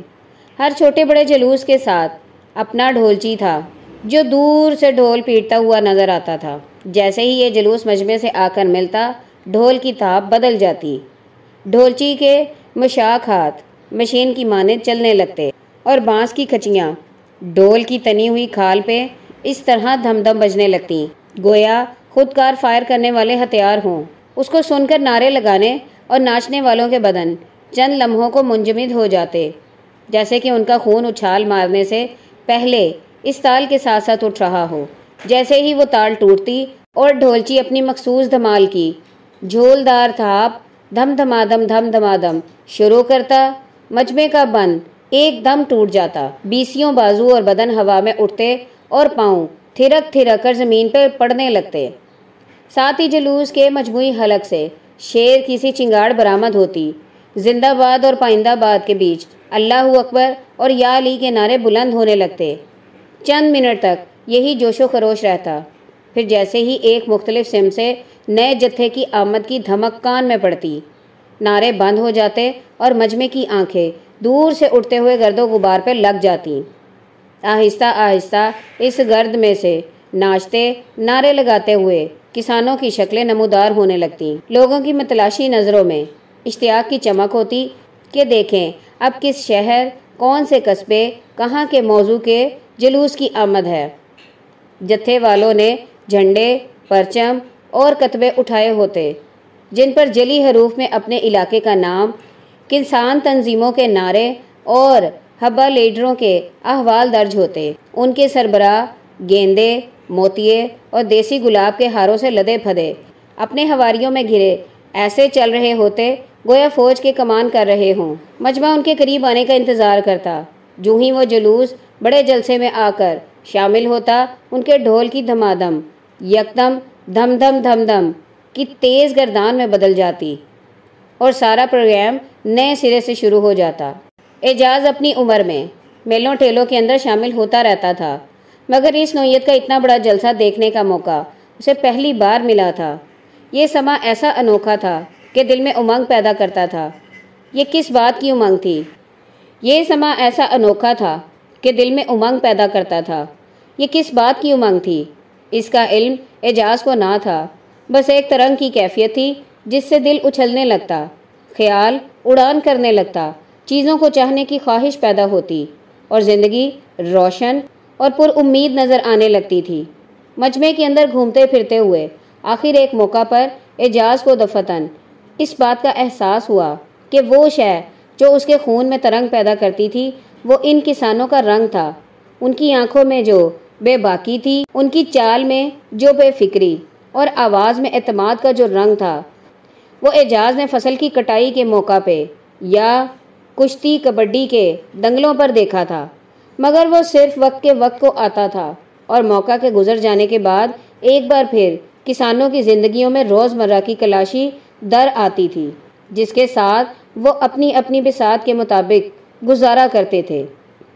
ہر چھوٹے بڑے جلوس کے ساتھ اپنا ڈھولچی تھا، جو دور سے ڈھول پیٹتا ہوا نظر آتا تھا۔ جیسے ہی یہ جلوس مجمع سے آ کر ملتا، ڈھول کی تھاپ بدل جاتی۔ ڈھولچی کے مشاک ہاتھ مشین کی مانند چلنے لگتے اور بانس کی کچیاں ڈول کی تنی ہوئی کھال پہ اس طرح دھم دھم بجنے لگتی۔ گویا خود کار فائر کرنے والے ہتھیار ہوں۔ اس کو سن کر نعرے لگانے اور ناچنے والوں کے بدن چند لمحوں کو منجمد ہو جاتے، جیسے کہ ان کا خون اچھال مارنے سے پہلے اس تال کے ساتھ ساتھ اٹھ رہا ہو۔ جیسے ہی وہ تال ٹوٹتی اور ڈھولچی اپنی مخصوص دھمال کی، جھولدار تھاپ، دھم دھما دم دھم دھما دم شروع کرتا مجمے کا بند ایک دم ٹوٹ جاتا۔ بیسیوں بازو اور بدن ہوا میں اٹھتے اور پاؤں تھرک تھرک کر زمین پر پڑنے لگتے۔ ساتھ ہی جلوس کے مجموعی حلق سے شیر کی سی چنگاڑ برآمد ہوتی۔ زندہ باد اور پائندہ باد کے بیچ اللہ اکبر اور یا علی کے نعرے بلند ہونے لگتے۔ چند منٹ تک یہی جوش و خروش رہتا۔ پھر جیسے ہی ایک مختلف سم سے نئے جتھے کی آمد کی دھمک کان میں پڑتی۔ نعرے بند ہو جاتے اور مجمے کی آنکھیں دور سے اٹھتے ہوئے گرد و غبار پہ لگ جاتی۔ آہستہ آہستہ اس گرد میں سے ناچتے نعرے لگاتے ہوئے کسانوں کی شکلیں نمودار ہونے لگتی۔ لوگوں کی متلاشی نظروں میں اشتیاق کی چمک ہوتی کہ دیکھیں اب کس شہر، کون سے قصبے، کہاں کے موضوع کے جلوس کی آمد ہے۔ جتھے والوں نے جھنڈے، پرچم اور کتبے اٹھائے ہوتے، جن پر جلی حروف میں اپنے علاقے کا نام کنسان تنظیموں کے نعرے اور حبا لیڈروں کے احوال درج ہوتے۔ ان کے سربراہ، گیندے موتیے اور دیسی گلاب کے ہاروں سے لدے پھدے۔ اپنے ہواریوں میں گھرے۔ ایسے چل رہے ہوتے، گویا فوج کے کمان کر رہے ہوں۔ مجمع ان کے قریب آنے کا انتظار کرتا۔ جو ہی وہ جلوس بڑے جلسے میں آ کر شامل ہوتا، ان کے ڈھول کی دھمادم، یکدم، دھم دھم دھم دھم کی تیز گردان میں بدل جاتی۔ اور سارا پروگرام نئے سرے سے شروع ہو جاتا۔ اعجاز اپنی عمر میں، میلوں ٹھیلوں کے اندر شامل ہوتا رہتا تھا۔ مگر اس نوعیت کا اتنا بڑا جلسہ دیکھنے کا موقع اسے پہلی بار ملا تھا۔ یہ سما ایسا انوکھا تھا کہ دل میں امنگ پیدا کرتا تھا۔ یہ کس بات کی امنگ تھی؟ یہ سما ایسا انوکھا تھا کہ دل میں امنگ پیدا کرتا تھا۔ یہ کس بات کی امنگ تھی؟ اس کا علم اعجاز کو نہ تھا۔ بس ایک ترنگ کی کیفیت تھی جس سے دل اچھلنے لگتا، خیال اڑان کرنے لگتا، چیزوں کو چاہنے کی خواہش پیدا ہوتی اور زندگی روشن اور پر امید نظر آنے لگتی تھی۔ مجمع کے اندر گھومتے پھرتے ہوئے آخر ایک موقع پر اعجاز کو دفتن اس بات کا احساس ہوا کہ وہ شے جو اس کے خون میں ترنگ پیدا کرتی تھی، وہ ان کسانوں کا رنگ تھا۔ ان کی آنکھوں میں جو بے باکی تھی، ان کی چال میں جو بے فکری اور آواز میں اعتماد کا جو رنگ تھا، وہ اعجاز نے فصل کی کٹائی کے موقع پہ یا کشتی کبڈی کے دنگلوں پر دیکھا تھا۔ مگر وہ صرف وقت کے وقت کو آتا تھا اور موقع کے گزر جانے کے بعد ایک بار پھر کسانوں کی زندگیوں میں روز مرہ کی کلاشی در آتی تھی، جس کے ساتھ وہ اپنی اپنی بساط کے مطابق گزارا کرتے تھے،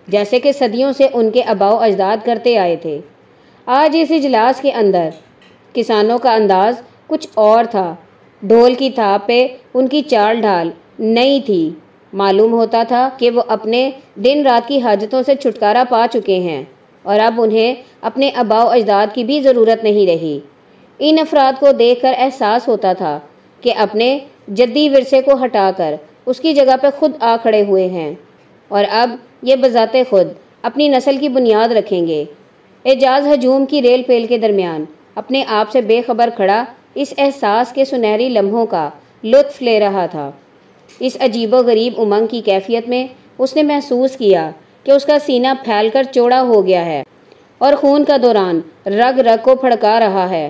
جیسے کہ صدیوں سے ان کے اباؤ اجداد کرتے آئے تھے۔ آج اس اجلاس کے اندر کسانوں کا انداز کچھ اور تھا۔ ڈھول کی تھاپ پہ ان کی چال ڈھال نئی تھی۔ معلوم ہوتا تھا کہ وہ اپنے دن رات کی حاجتوں سے چھٹکارا پا چکے ہیں اور اب انہیں اپنے اباؤ اجداد کی بھی ضرورت نہیں رہی۔ ان افراد کو دیکھ کر احساس ہوتا تھا کہ اپنے جدی ورثے کو ہٹا کر اس کی جگہ پہ خود آ کھڑے ہوئے ہیں اور اب یہ بذات خود اپنی نسل کی بنیاد رکھیں گے۔ اعجاز ہجوم کی ریل پیل کے درمیان اپنے آپ سے بے خبر کھڑا اس احساس کے سنہری لمحوں کا لطف لے رہا تھا۔ اس عجیب و غریب امنگ کی کیفیت میں اس نے محسوس کیا کہ اس کا سینہ پھیل کر چوڑا ہو گیا ہے اور خون کا دوران رگ رگ کو پھڑکا رہا ہے،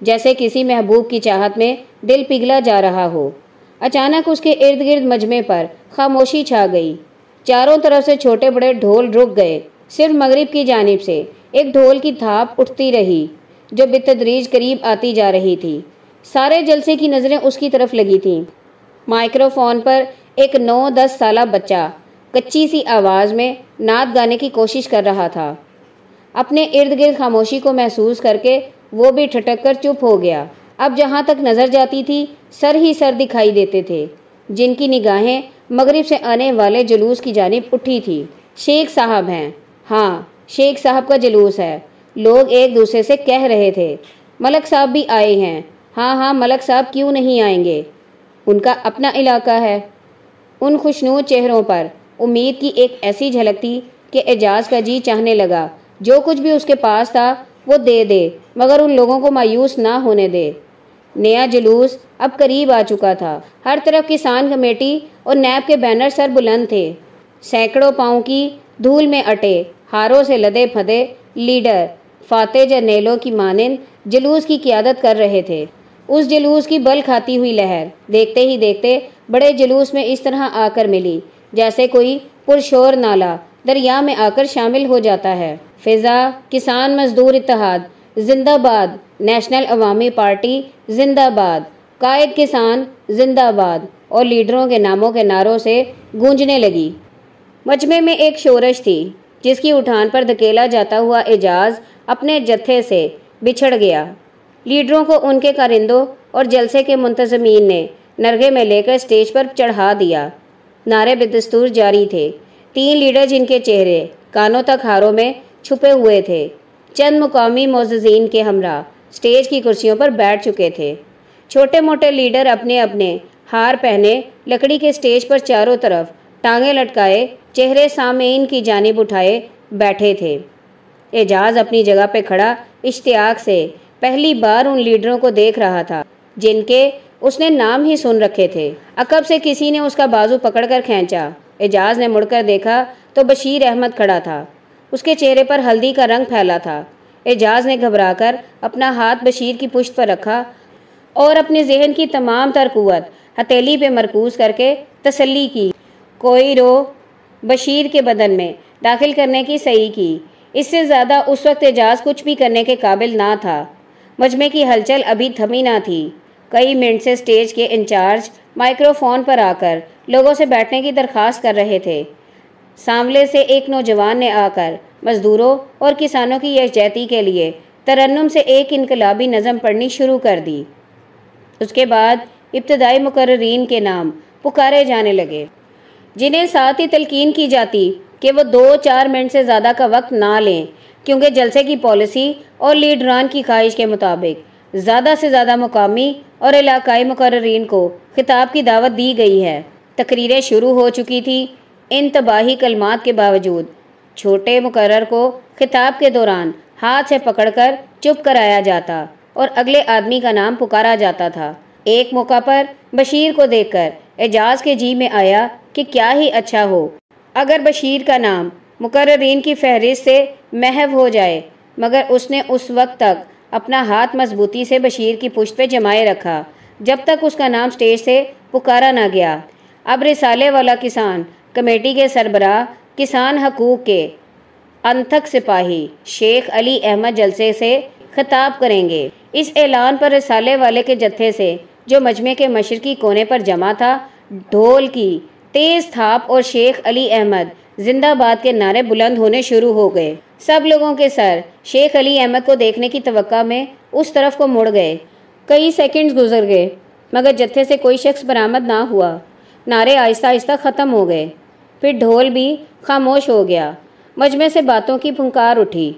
جیسے کسی محبوب کی چاہت میں دل پگھلا جا رہا ہو۔ اچانک اس کے ارد گرد مجمع پر خاموشی چھا گئی۔ چاروں طرف سے چھوٹے بڑے ڈھول رک گئے۔ صرف مغرب کی جانب سے ایک ڈھول کی تھاپ اٹھتی رہی، جو بتدریج قریب آتی جا رہی تھی۔ سارے جلسے کی نظریں اس کی طرف لگی تھیں۔ مائکرو فون پر ایک نو دس سالہ بچہ کچی سی آواز میں نعت گانے کی کوشش کر رہا تھا۔ اپنے ارد گرد خاموشی کو محسوس کر کے وہ بھی ٹھٹک کر چپ ہو گیا۔ اب جہاں تک نظر جاتی تھی، سر ہی سر دکھائی دیتے تھے۔ جن کی نگاہیں مغرب سے آنے والے جلوس کی جانب اٹھی تھی۔ شیخ صاحب ہیں۔ ہاں شیخ صاحب کا جلوس ہے۔ لوگ ایک دوسرے سے کہہ رہے تھے، ملک صاحب بھی آئے ہیں۔ ہاں ہاں ملک صاحب کیوں نہیں آئیں گے؟ ان کا اپنا علاقہ ہے۔ ان خوشنو چہروں پر امید کی ایک ایسی جھلک تھی کہ اعجاز کا جی چاہنے لگا۔ جو کچھ بھی اس کے پاس تھا، وہ دے دے، مگر ان لوگوں کو مایوس نہ ہونے دے۔ نیا جلوس اب قریب آ چکا تھا۔ ہر طرف کسان کمیٹی اور نیب کے بینر سر بلند تھے۔ سینکڑوں پاؤں کی دھول میں اٹے، ہاروں سے لدے پھدے لیڈر فاتح جرنیلوں کی مانند جلوس کی قیادت کر رہے تھے۔ اس جلوس کی بل کھاتی ہوئی لہر۔ دیکھتے ہی دیکھتے بڑے جلوس میں اس طرح آ کر ملی، جیسے کوئی پرشور نالا دریا میں آ کر شامل ہو جاتا ہے۔ فضا، کسان مزدور اتحاد، زندہ باد، نیشنل عوامی پارٹی، زندہ باد۔ قائد کسان، زندہ باد۔ اور لیڈروں کے ناموں کے نعروں سے گونجنے لگی۔ مجمع میں ایک شورش تھی، جس کی اٹھان پر دھکیلا جاتا ہوا اعجاز اپنے جتھے سے بچھڑ گیا۔ لیڈروں کو ان کے کارندوں اور جلسے کے منتظمین نے نرگے میں لے کر سٹیج پر چڑھا دیا۔ نعرے بدستور جاری تھے۔ تین لیڈر جن کے چہرے کانوں تک ہاروں میں چھپے ہوئے تھے۔ چند مقامی معززین کے ہمراہ سٹیج کی کرسیوں پر بیٹھ چکے تھے۔ چھوٹے موٹے لیڈر اپنے اپنے ہار پہنے لکڑی کے سٹیج پر چاروں طرف ٹانگیں لٹکائے چہرے سامعین کی جانب اٹھائے بیٹھے تھے۔ اعجاز اپنی جگہ پہ کھڑا اشتیاق سے پہلی بار ان لیڈروں کو دیکھ رہا تھا، جن کے اس نے نام ہی سن رکھے تھے۔ عقب سے کسی نے اس کا بازو پکڑ کر کھینچا۔ اعجاز نے مڑ کر دیکھا تو بشیر احمد کھڑا تھا۔ اس کے چہرے پر ہلدی کا رنگ پھیلا تھا۔ اعجاز نے گھبرا کر اپنا ہاتھ بشیر کی پشت پر رکھا اور اپنے ذہن کی تمام تر قوت ہتیلی پہ مرکوز کر کے تسلی کی۔ کوئی رو بشیر کے بدن میں داخل کرنے کی صحیح کی۔ اس سے زیادہ اس وقت اعجاز کچھ بھی کرنے کے قابل نہ تھا۔ مجمع کی ہلچل ابھی تھمی نہ تھی۔ کئی منٹ سے سٹیج کے انچارج مائکرو فون پر آ کر لوگوں سے بیٹھنے کی درخواست کر رہے تھے۔ ساملے سے ایک نوجوان نے آ کر مزدوروں اور کسانوں کی یکجہتی کے لیے ترنم سے ایک انقلابی نظم پڑھنی شروع کر دی۔ اس کے بعد ابتدائی مقررین کے نام پکارے جانے لگے۔ جنہیں ساتھ ہی تلقین کی جاتی کہ وہ دو چار منٹ سے زیادہ کا وقت نہ لیں کیونکہ جلسے کی پالیسی اور لیڈران کی خواہش کے مطابق زیادہ سے زیادہ مقامی اور علاقائی مقررین کو خطاب کی دعوت دی گئی ہے۔ تقریریں شروع ہو چکی تھی ان تباہی کلمات کے باوجود چھوٹے مقرر کو خطاب کے دوران ہاتھ سے پکڑ کر چپ کرایا جاتا اور اگلے آدمی کا نام پکارا جاتا تھا۔ ایک موقع پر بشیر کو دیکھ کر اعجاز کے جی میں آیا کہ کیا ہی اچھا ہو۔ اگر بشیر کا نام مقررین کی فہرست سے محو ہو جائے، مگر اس نے اس وقت تک اپنا ہاتھ مضبوطی سے بشیر کی پشت پہ جمائے رکھا، جب تک اس کا نام سٹیج سے پکارا نہ گیا۔ اب رسالے والا کسان، کمیٹی کے سربراہ، کسان حقوق کے انتھک سپاہی شیخ علی احمد جلسے سے خطاب کریں گے۔ اس اعلان پر رسالے والے کے جتھے سے، جو مجمع کے مشرقی کونے پر جمع تھا، ڈھول کی تیز تھاپ اور شیخ علی احمد زندہ باد کے نعرے بلند ہونے شروع ہو گئے۔ سب لوگوں کے سر شیخ علی احمد کو دیکھنے کی توقع میں اس طرف کو مڑ گئے۔ کئی سیکنڈز گزر گئے، مگر جتھے سے کوئی شخص برآمد نہ ہوا، نعرے آہستہ آہستہ ختم ہو گئے۔ پھر ڈھول بھی خاموش ہو گیا۔ مجمع سے باتوں کی پھنکار اٹھی۔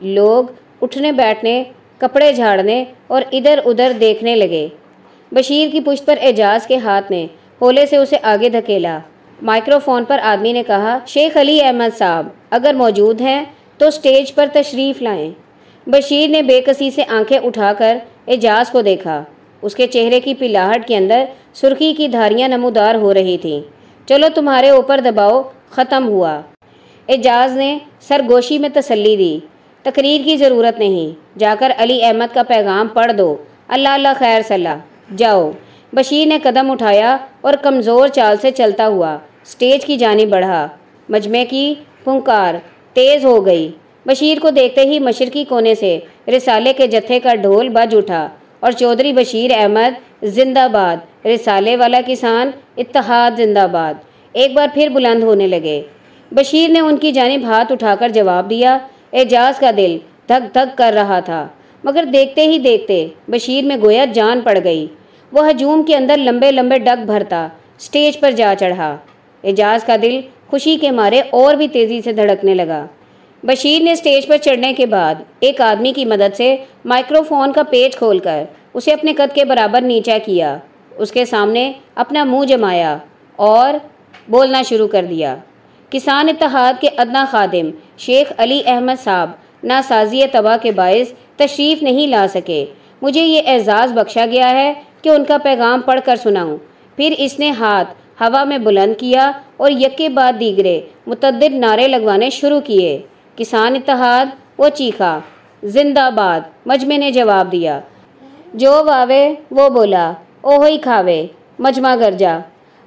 لوگ اٹھنے بیٹھنے، کپڑے جھاڑنے اور ادھر ادھر دیکھنے لگے۔ بشیر کی پشت پر اعجاز کے ہاتھ نے ہولے سے اسے آگے دھکیلا۔ مائکرو فون پر آدمی نے کہا، شیخ علی احمد صاحب، اگر موجود ہیں تو سٹیج پر تشریف لائیں۔ بشیر نے بے کسی سے آنکھیں اٹھا کر اعجاز کو دیکھا۔ اس کے چہرے کی پلاہٹ کے اندر سرخی کی دھاریاں نمودار ہو رہی تھیں۔ چلو تمہارے اوپر دباؤ، ختم ہوا۔ اعجاز نے سرگوشی میں تسلی دی۔ تقریر کی ضرورت نہیں۔ جا کر علی احمد کا پیغام پڑھ دو۔ اللہ اللہ خیر صلاح۔ جاؤ۔ بشیر نے قدم اٹھایا اور کمزور چال سے چلتا ہوا سٹیج کی جانب بڑھا۔ مجمع کی پھنکار تیز ہو گئی۔ بشیر کو دیکھتے ہی مشرقی کونے سے رسالے کے جتھے کا ڈھول بج اٹھا اور چودھری بشیر احمد زندہ باد، رسالے والا کسان اتحاد زندہ باد۔ ایک بار پھر بلند ہونے لگے۔ بشیر نے ان کی جانب ہاتھ اٹھا کر جواب دیا، اعجاز کا دل دھک دھک کر رہا تھا۔ مگر دیکھتے ہی دیکھتے بشیر میں گویا جان پڑ گئی۔ وہ ہجوم کے اندر لمبے لمبے ڈگ بھرتا سٹیج پر جا چڑھا۔ اعجاز کا دل خوشی کے مارے اور بھی تیزی سے دھڑکنے لگا۔ بشیر نے سٹیج پر چڑھنے کے بعد ایک آدمی کی مدد سے مائکرو فون کا پیج کھول کر اسے اپنے قد کے برابر نیچا کیا۔ اس کے سامنے اپنا منہ جمایا اور بولنا شروع کر دیا۔ کسان اتحاد کے ادنا خادم شیخ علی احمد صاحب ناسازی تباہ کے باعث تشریف نہیں لا سکے۔ مجھے یہ اعزاز بخشا گیا ہے کہ ان کا پیغام پڑھ کر سناؤں۔ پھر اس نے ہاتھ ہوا میں بلند کیا اور یکے بعد دیگرے متعدد نعرے لگوانے شروع کیے۔ کسان اتحاد، وہ چیخا۔ زندہ باد، مجمع نے جواب دیا۔ جو واوے، وہ بولا۔ اوہی کھاوے، مجمع گرجا۔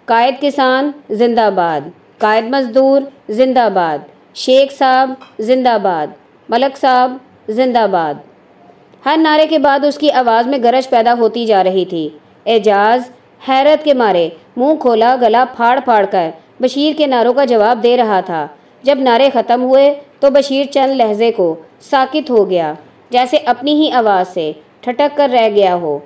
قائد کسان، زندہ باد۔ قائد مزدور، زندہ باد۔ شیخ صاحب، زندہ باد۔ ملک صاحب، زندہ باد۔ ہر نعرے کے بعد اس کی آواز میں گرج پیدا ہوتی جا رہی تھی۔ اعجاز، حیرت کے مارے منہ کھولا، گلا پھاڑ پھاڑ کر بشیر کے نعروں کا جواب دے رہا تھا۔ جب نعرے ختم ہوئے تو بشیر چند لہجے کو ساکت ہو گیا، جیسے اپنی ہی آواز سے ٹھٹک کر رہ گیا ہو۔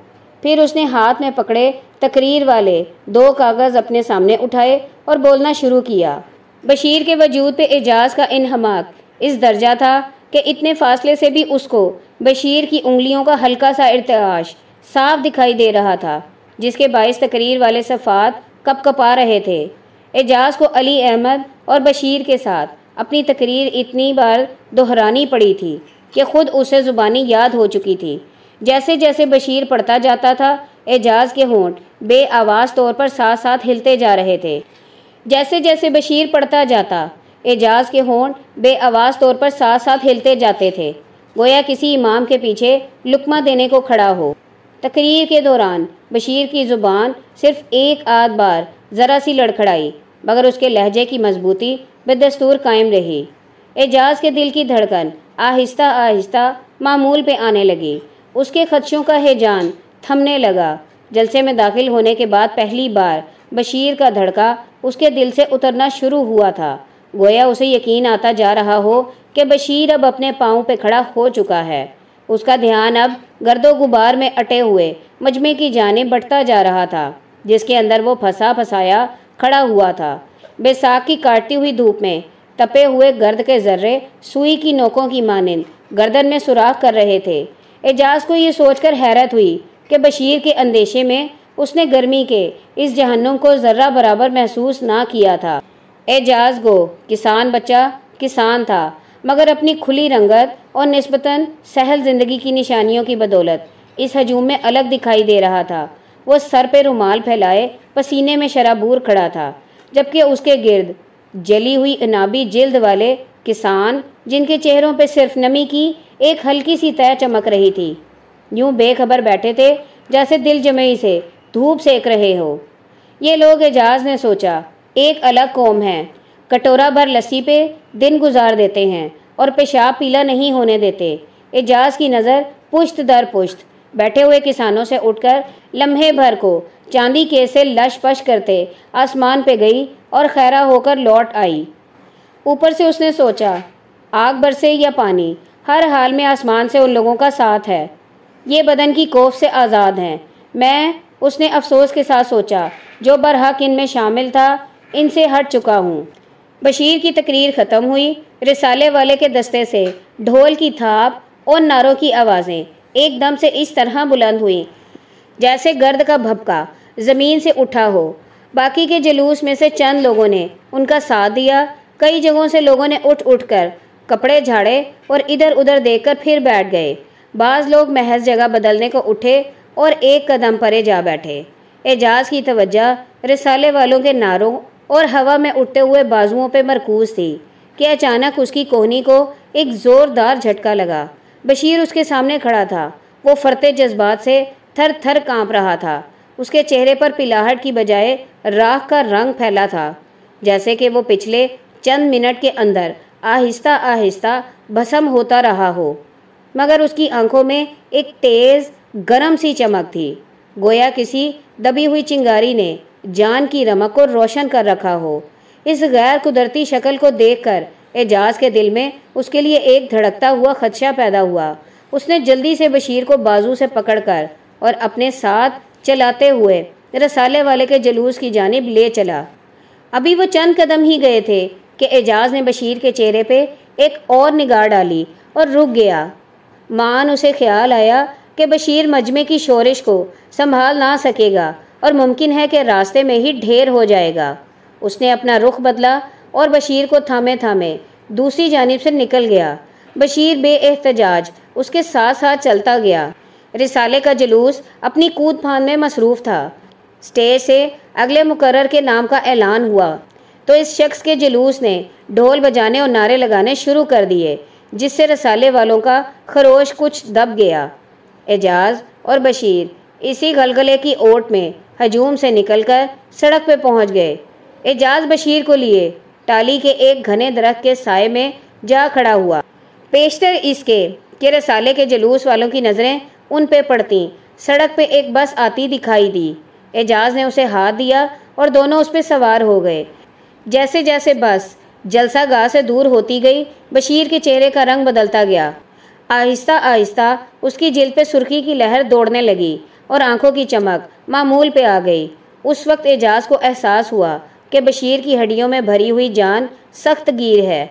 پھر اس نے ہاتھ میں پکڑے تقریر والے دو کاغذ اپنے سامنے اٹھائے اور بولنا شروع کیا۔ بشیر کے وجود پہ اعجاز کا انہماک اس درجہ تھا کہ اتنے فاصلے سے بھی اس کو بشیر کی انگلیوں کا ہلکا سا ارتعاش صاف دکھائی دے رہا تھا۔ جس کے باعث تقریر والے صفات کپ کپا رہے تھے۔ اعجاز کو علی احمد اور بشیر کے ساتھ اپنی تقریر اتنی بار دہرانی پڑی تھی کہ خود اسے زبانی یاد ہو چکی تھی۔ جیسے جیسے بشیر پڑھتا جاتا تھا، اعجاز کے ہونٹ بے آواز طور پر ساتھ ساتھ ہلتے جا رہے تھے۔ جیسے جیسے بشیر پڑھتا جاتا، اعجاز کے ہونٹ بے آواز طور پر ساتھ ساتھ ہلتے جاتے تھے۔ گویا کسی امام کے پیچھے لکمہ دینے کو کھڑا ہو۔ تقریر کے دوران بشیر کی زبان صرف ایک آدھ بار ذرا سی لڑکھڑائی، مگر اس کے لہجے کی مضبوطی بے دستور قائم رہی۔ اعجاز کے دل کی دھڑکن آہستہ آہستہ معمول پہ آنے لگی۔ اس کے خدشوں کا ہیجان تھمنے لگا۔ جلسے میں داخل ہونے کے بعد پہلی بار بشیر کا دھڑکا اس کے دل سے اترنا شروع ہوا تھا۔ گویا اسے یقین آتا جا رہا ہو کہ بشیر اب اپنے پاؤں پہ کھڑا ہو چکا ہے۔ اس کا دھیان اب گرد و غبار میں اٹے ہوئے مجمع کی جانب بڑھتا جا رہا تھا، جس کے اندر وہ پھنسا پھنسایا کھڑا ہوا تھا۔ بے ساک کی کاٹتی ہوئی دھوپ میں تپے ہوئے گرد کے ذرے سوئی کی نوکوں کی مانند گردن میں سوراخ کر رہے تھے۔ اعجاز کو یہ سوچ کر حیرت ہوئی کہ بشیر کے اندیشے میں اس نے گرمی کے اس جہنم کو ذرہ برابر محسوس نہ کیا تھا۔ اعجاز گو، کسان بچہ، کسان تھا۔ مگر اپنی کھلی رنگت اور نسبتاً سہل زندگی کی نشانیوں کی بدولت۔ اس ہجوم میں الگ دکھائی دے رہا تھا۔ وہ سر پہ رومال پھیلائے، پسینے میں شرابور کھڑا تھا، جبکہ اس کے گرد جلی ہوئی انابی جلد والے کسان، جن کے چہروں پہ صرف نمی کی ایک ہلکی سی طے چمک رہی تھی۔ یوں بے خبر بیٹھے تھے جیسے دل جمعی سے دھوپ سیک رہے ہو۔ یہ لوگ اعجاز نے سوچا، ایک الگ قوم ہے۔ کٹورا بھر لسی پہ دن گزار دیتے ہیں اور پیشاب پیلا نہیں ہونے دیتے۔ اعجاز کی نظر پشت در پشت۔ بیٹھے ہوئے کسانوں سے اٹھ کر لمحے بھر کو چاندی کے سے لش پش کرتے آسمان پہ گئی اور خیرہ ہو کر لوٹ آئی۔ اوپر سے اس نے سوچا، آگ برسے یا پانی؟ ہر حال میں آسمان سے ان لوگوں کا ساتھ ہے۔ یہ بدن کی کوف سے آزاد ہیں۔ میں اس نے افسوس کے ساتھ سوچا، جو برحق ان میں شامل تھا، ان سے ہٹ چکا ہوں۔ بشیر کی تقریر ختم ہوئی۔ رسالے والے کے دستے سے ڈھول کی تھاپ اور ناروں کی آوازیں ایک دم سے اس طرح بلند ہوئیں۔ جیسے گرد کا بھپکا زمین سے اٹھا ہو۔ باقی کے جلوس میں سے چند لوگوں نے ان کا ساتھ دیا۔ کئی جگہوں سے لوگوں نے اٹھ اٹھ کر کپڑے جھاڑے اور ادھر ادھر دیکھ کر پھر بیٹھ گئے۔ بعض لوگ محض جگہ بدلنے کو اٹھے اور ایک قدم پرے جا بیٹھے۔ اعجاز کی توجہ رسالے والوں کے ناروں اور ہوا میں اٹھتے ہوئے بازوؤں پہ مرکوز تھی کہ اچانک اس کی کوہنی کو ایک زوردار جھٹکا لگا۔ بشیر اس کے سامنے کھڑا تھا۔ وہ فرتے جذبات سے تھر تھر کانپ رہا تھا۔ اس کے چہرے پر پلاہٹ کی بجائے راہ کا رنگ پھیلا تھا، جیسے کہ وہ پچھلے چند منٹ کے اندر آہستہ آہستہ بھسم ہوتا رہا ہو۔ مگر اس کی آنکھوں میں ایک تیز گرم سی چمک تھی۔ گویا کسی دبی ہوئی چنگاری نے جان کی رمک کو روشن کر رکھا ہو۔ اس غیر قدرتی شکل کو دیکھ کر اعجاز کے دل میں اس کے لیے ایک دھڑکتا ہوا خدشہ پیدا ہوا۔ اس نے جلدی سے بشیر کو بازو سے پکڑ کر اور اپنے ساتھ چلاتے ہوئے رسالے والے کے جلوس کی جانب لے چلا۔ ابھی وہ چند قدم ہی گئے تھے کہ اعجاز نے بشیر کے چہرے پہ ایک اور نگاہ ڈالی اور رک گیا۔ مان، اسے خیال آیا کہ بشیر مجمع کی شورش کو سنبھال نہ سکے گا۔ اور ممکن ہے کہ راستے میں ہی ڈھیر ہو جائے گا۔ اس نے اپنا رخ بدلا اور بشیر کو تھامے تھامے دوسری جانب سے نکل گیا۔ بشیر بے احتجاج، اس کے ساتھ ساتھ چلتا گیا۔ رسالے کا جلوس اپنی کود پھان میں مصروف تھا۔ سٹیج سے اگلے مقرر کے نام کا اعلان ہوا۔ تو اس شخص کے جلوس نے ڈھول بجانے اور نعرے لگانے شروع کر دیے، جس سے رسالے والوں کا خروش کچھ دب گیا۔ اعجاز اور بشیر اسی گلگلے کی اوٹ میں ہجوم سے نکل کر سڑک پہ پہنچ گئے۔ اعجاز بشیر کو لیے۔ ٹالی کے ایک گھنے درخت کے سائے میں جا کھڑا ہوا۔ پیشتر اس کے کہ رسالے کے جلوس والوں کی نظریں ان پہ پڑتی سڑک پہ ایک بس آتی دکھائی دی۔ اعجاز نے اسے ہاتھ دیا اور دونوں اس پہ سوار ہو گئے۔ جیسے جیسے بس جلسہ گاہ سے دور ہوتی گئی، بشیر کے چہرے کا رنگ بدلتا گیا۔ آہستہ آہستہ اس کی جلد پہ سرخی کی لہر دوڑنے لگی اور آنکھوں کی چمک۔ معمول پہ آ گئی۔ اس وقت اعجاز کو احساس ہوا کہ بشیر کی ہڈیوں میں بھری ہوئی جان سخت گیر ہے۔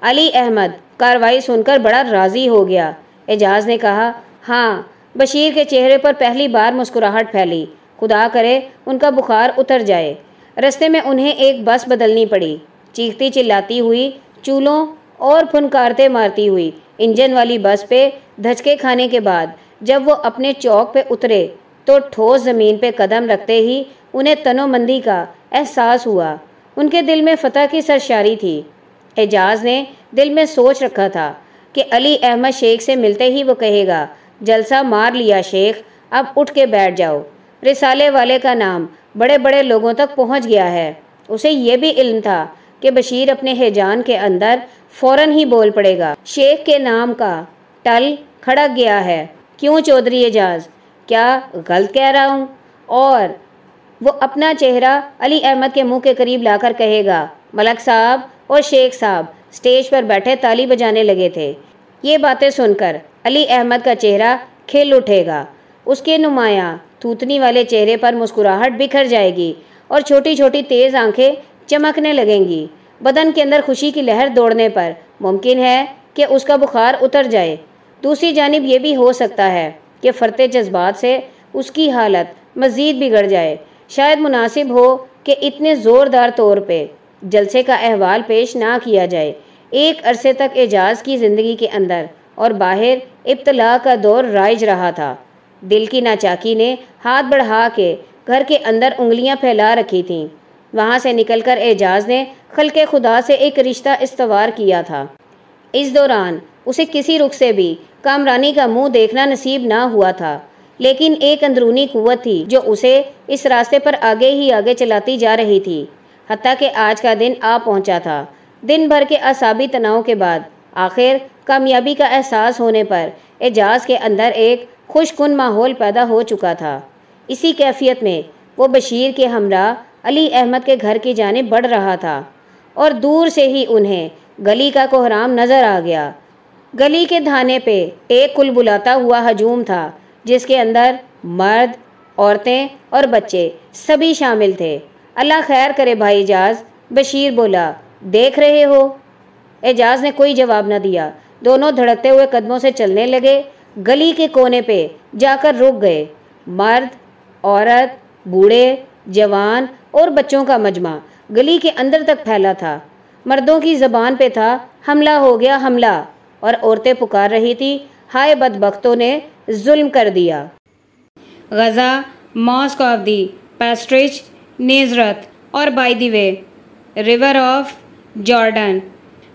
علی احمد کاروائی سن کر بڑا راضی ہو گیا۔ اعجاز نے کہا ہاں بشیر کے چہرے پر پہلی بار مسکراہٹ پھیلی۔ خدا کرے، ان کا بخار اتر جائے۔ رستے میں انہیں ایک بس بدلنی پڑی۔ چیختی چلاتی ہوئی، چولوں اور پھنکارتے مارتی ہوئی۔ انجن والی بس پہ دھچکے کھانے کے بعد، جب وہ اپنے چوک پہ اترے تو ٹھوس زمین پہ قدم رکھتے ہی انہیں تنو مندی کا احساس ہوا۔ ان کے دل میں فتح کی سرشاری تھی۔ اعجاز نے دل میں سوچ رکھا تھا کہ علی احمد شیخ سے ملتے ہی وہ کہے گا، جلسہ مار لیا شیخ، اب اٹھ کے بیٹھ جاؤ۔ رسالے والے کا نام بڑے بڑے لوگوں تک پہنچ گیا ہے۔ اسے یہ بھی علم تھا کہ بشیر اپنے حیجان کے اندر فوراً ہی بول پڑے گا۔ شیخ کے نام کا ٹل کھڑک گیا ہے۔ کیوں چودھری اعجاز کیا غلط کہہ رہا ہوں؟ اور وہ اپنا چہرہ علی احمد کے منہ کے قریب لا کر کہے گا، ملک صاحب اور شیخ صاحب سٹیج پر بیٹھے تالی بجانے لگے تھے۔ یہ باتیں سن کر علی احمد کا چہرہ کھل اٹھے گا۔ اس کے نمایاں توتنی والے چہرے پر مسکراہٹ بکھر جائے گی اور چھوٹی چھوٹی تیز آنکھیں چمکنے لگیں گی۔ بدن کے اندر خوشی کی لہر دوڑنے پر ممکن ہے کہ اس کا بخار اتر جائے۔ دوسری جانب یہ بھی ہو سکتا ہے کہ فرتے جذبات سے اس کی حالت مزید بگڑ جائے۔ شاید مناسب ہو کہ اتنے زوردار طور پہ جلسے کا احوال پیش نہ کیا جائے۔ ایک عرصے تک اعجاز کی زندگی کے اندر اور باہر ابتلا کا دور رائج رہا تھا۔ دل کی ناچاکی نے ہاتھ بڑھا کے گھر کے اندر انگلیاں پھیلا رکھی تھیں۔ وہاں سے نکل کر اعجاز نے خلق خدا سے ایک رشتہ استوار کیا تھا۔ اس دوران اسے کسی رخ سے بھی۔ کامرانی کا منہ دیکھنا نصیب نہ ہوا تھا، لیکن ایک اندرونی قوت تھی جو اسے اس راستے پر آگے ہی آگے چلاتی جا رہی تھی، حتیٰ کہ آج کا دن آ پہنچا تھا۔ دن بھر کے اعصابی تناؤ کے بعد، آخر کامیابی کا احساس ہونے پر اعجاز کے اندر ایک خوش کن ماحول پیدا ہو چکا تھا۔ اسی کیفیت میں وہ بشیر کے ہمراہ علی احمد کے گھر کی جانب بڑھ رہا تھا اور دور سے ہی انہیں گلی کا کوہرام نظر آ گیا۔ گلی کے دھانے پہ ایک کل بلاتا ہوا ہجوم تھا، جس کے اندر مرد، عورتیں اور بچے سبھی شامل تھے۔ اللہ خیر کرے بھائی اعجاز بشیر بولا، دیکھ رہے ہو؟ اعجاز نے کوئی جواب نہ دیا۔ دونوں دھڑکتے ہوئے قدموں سے چلنے لگے۔ گلی کے کونے پہ جا کر رک گئے۔ مرد، عورت، بوڑھے، جوان اور بچوں کا مجمع گلی کے اندر تک پھیلا تھا۔ مردوں کی زبان پہ تھا، حملہ ہو گیا، حملہ۔ اور عورتیں پکار رہی تھی۔ ہائے بدبختوں نے ظلم کر دیا۔ غزہ، ماسک آف دی پیسٹریچ نیزرت اور by the way, river of Jordan.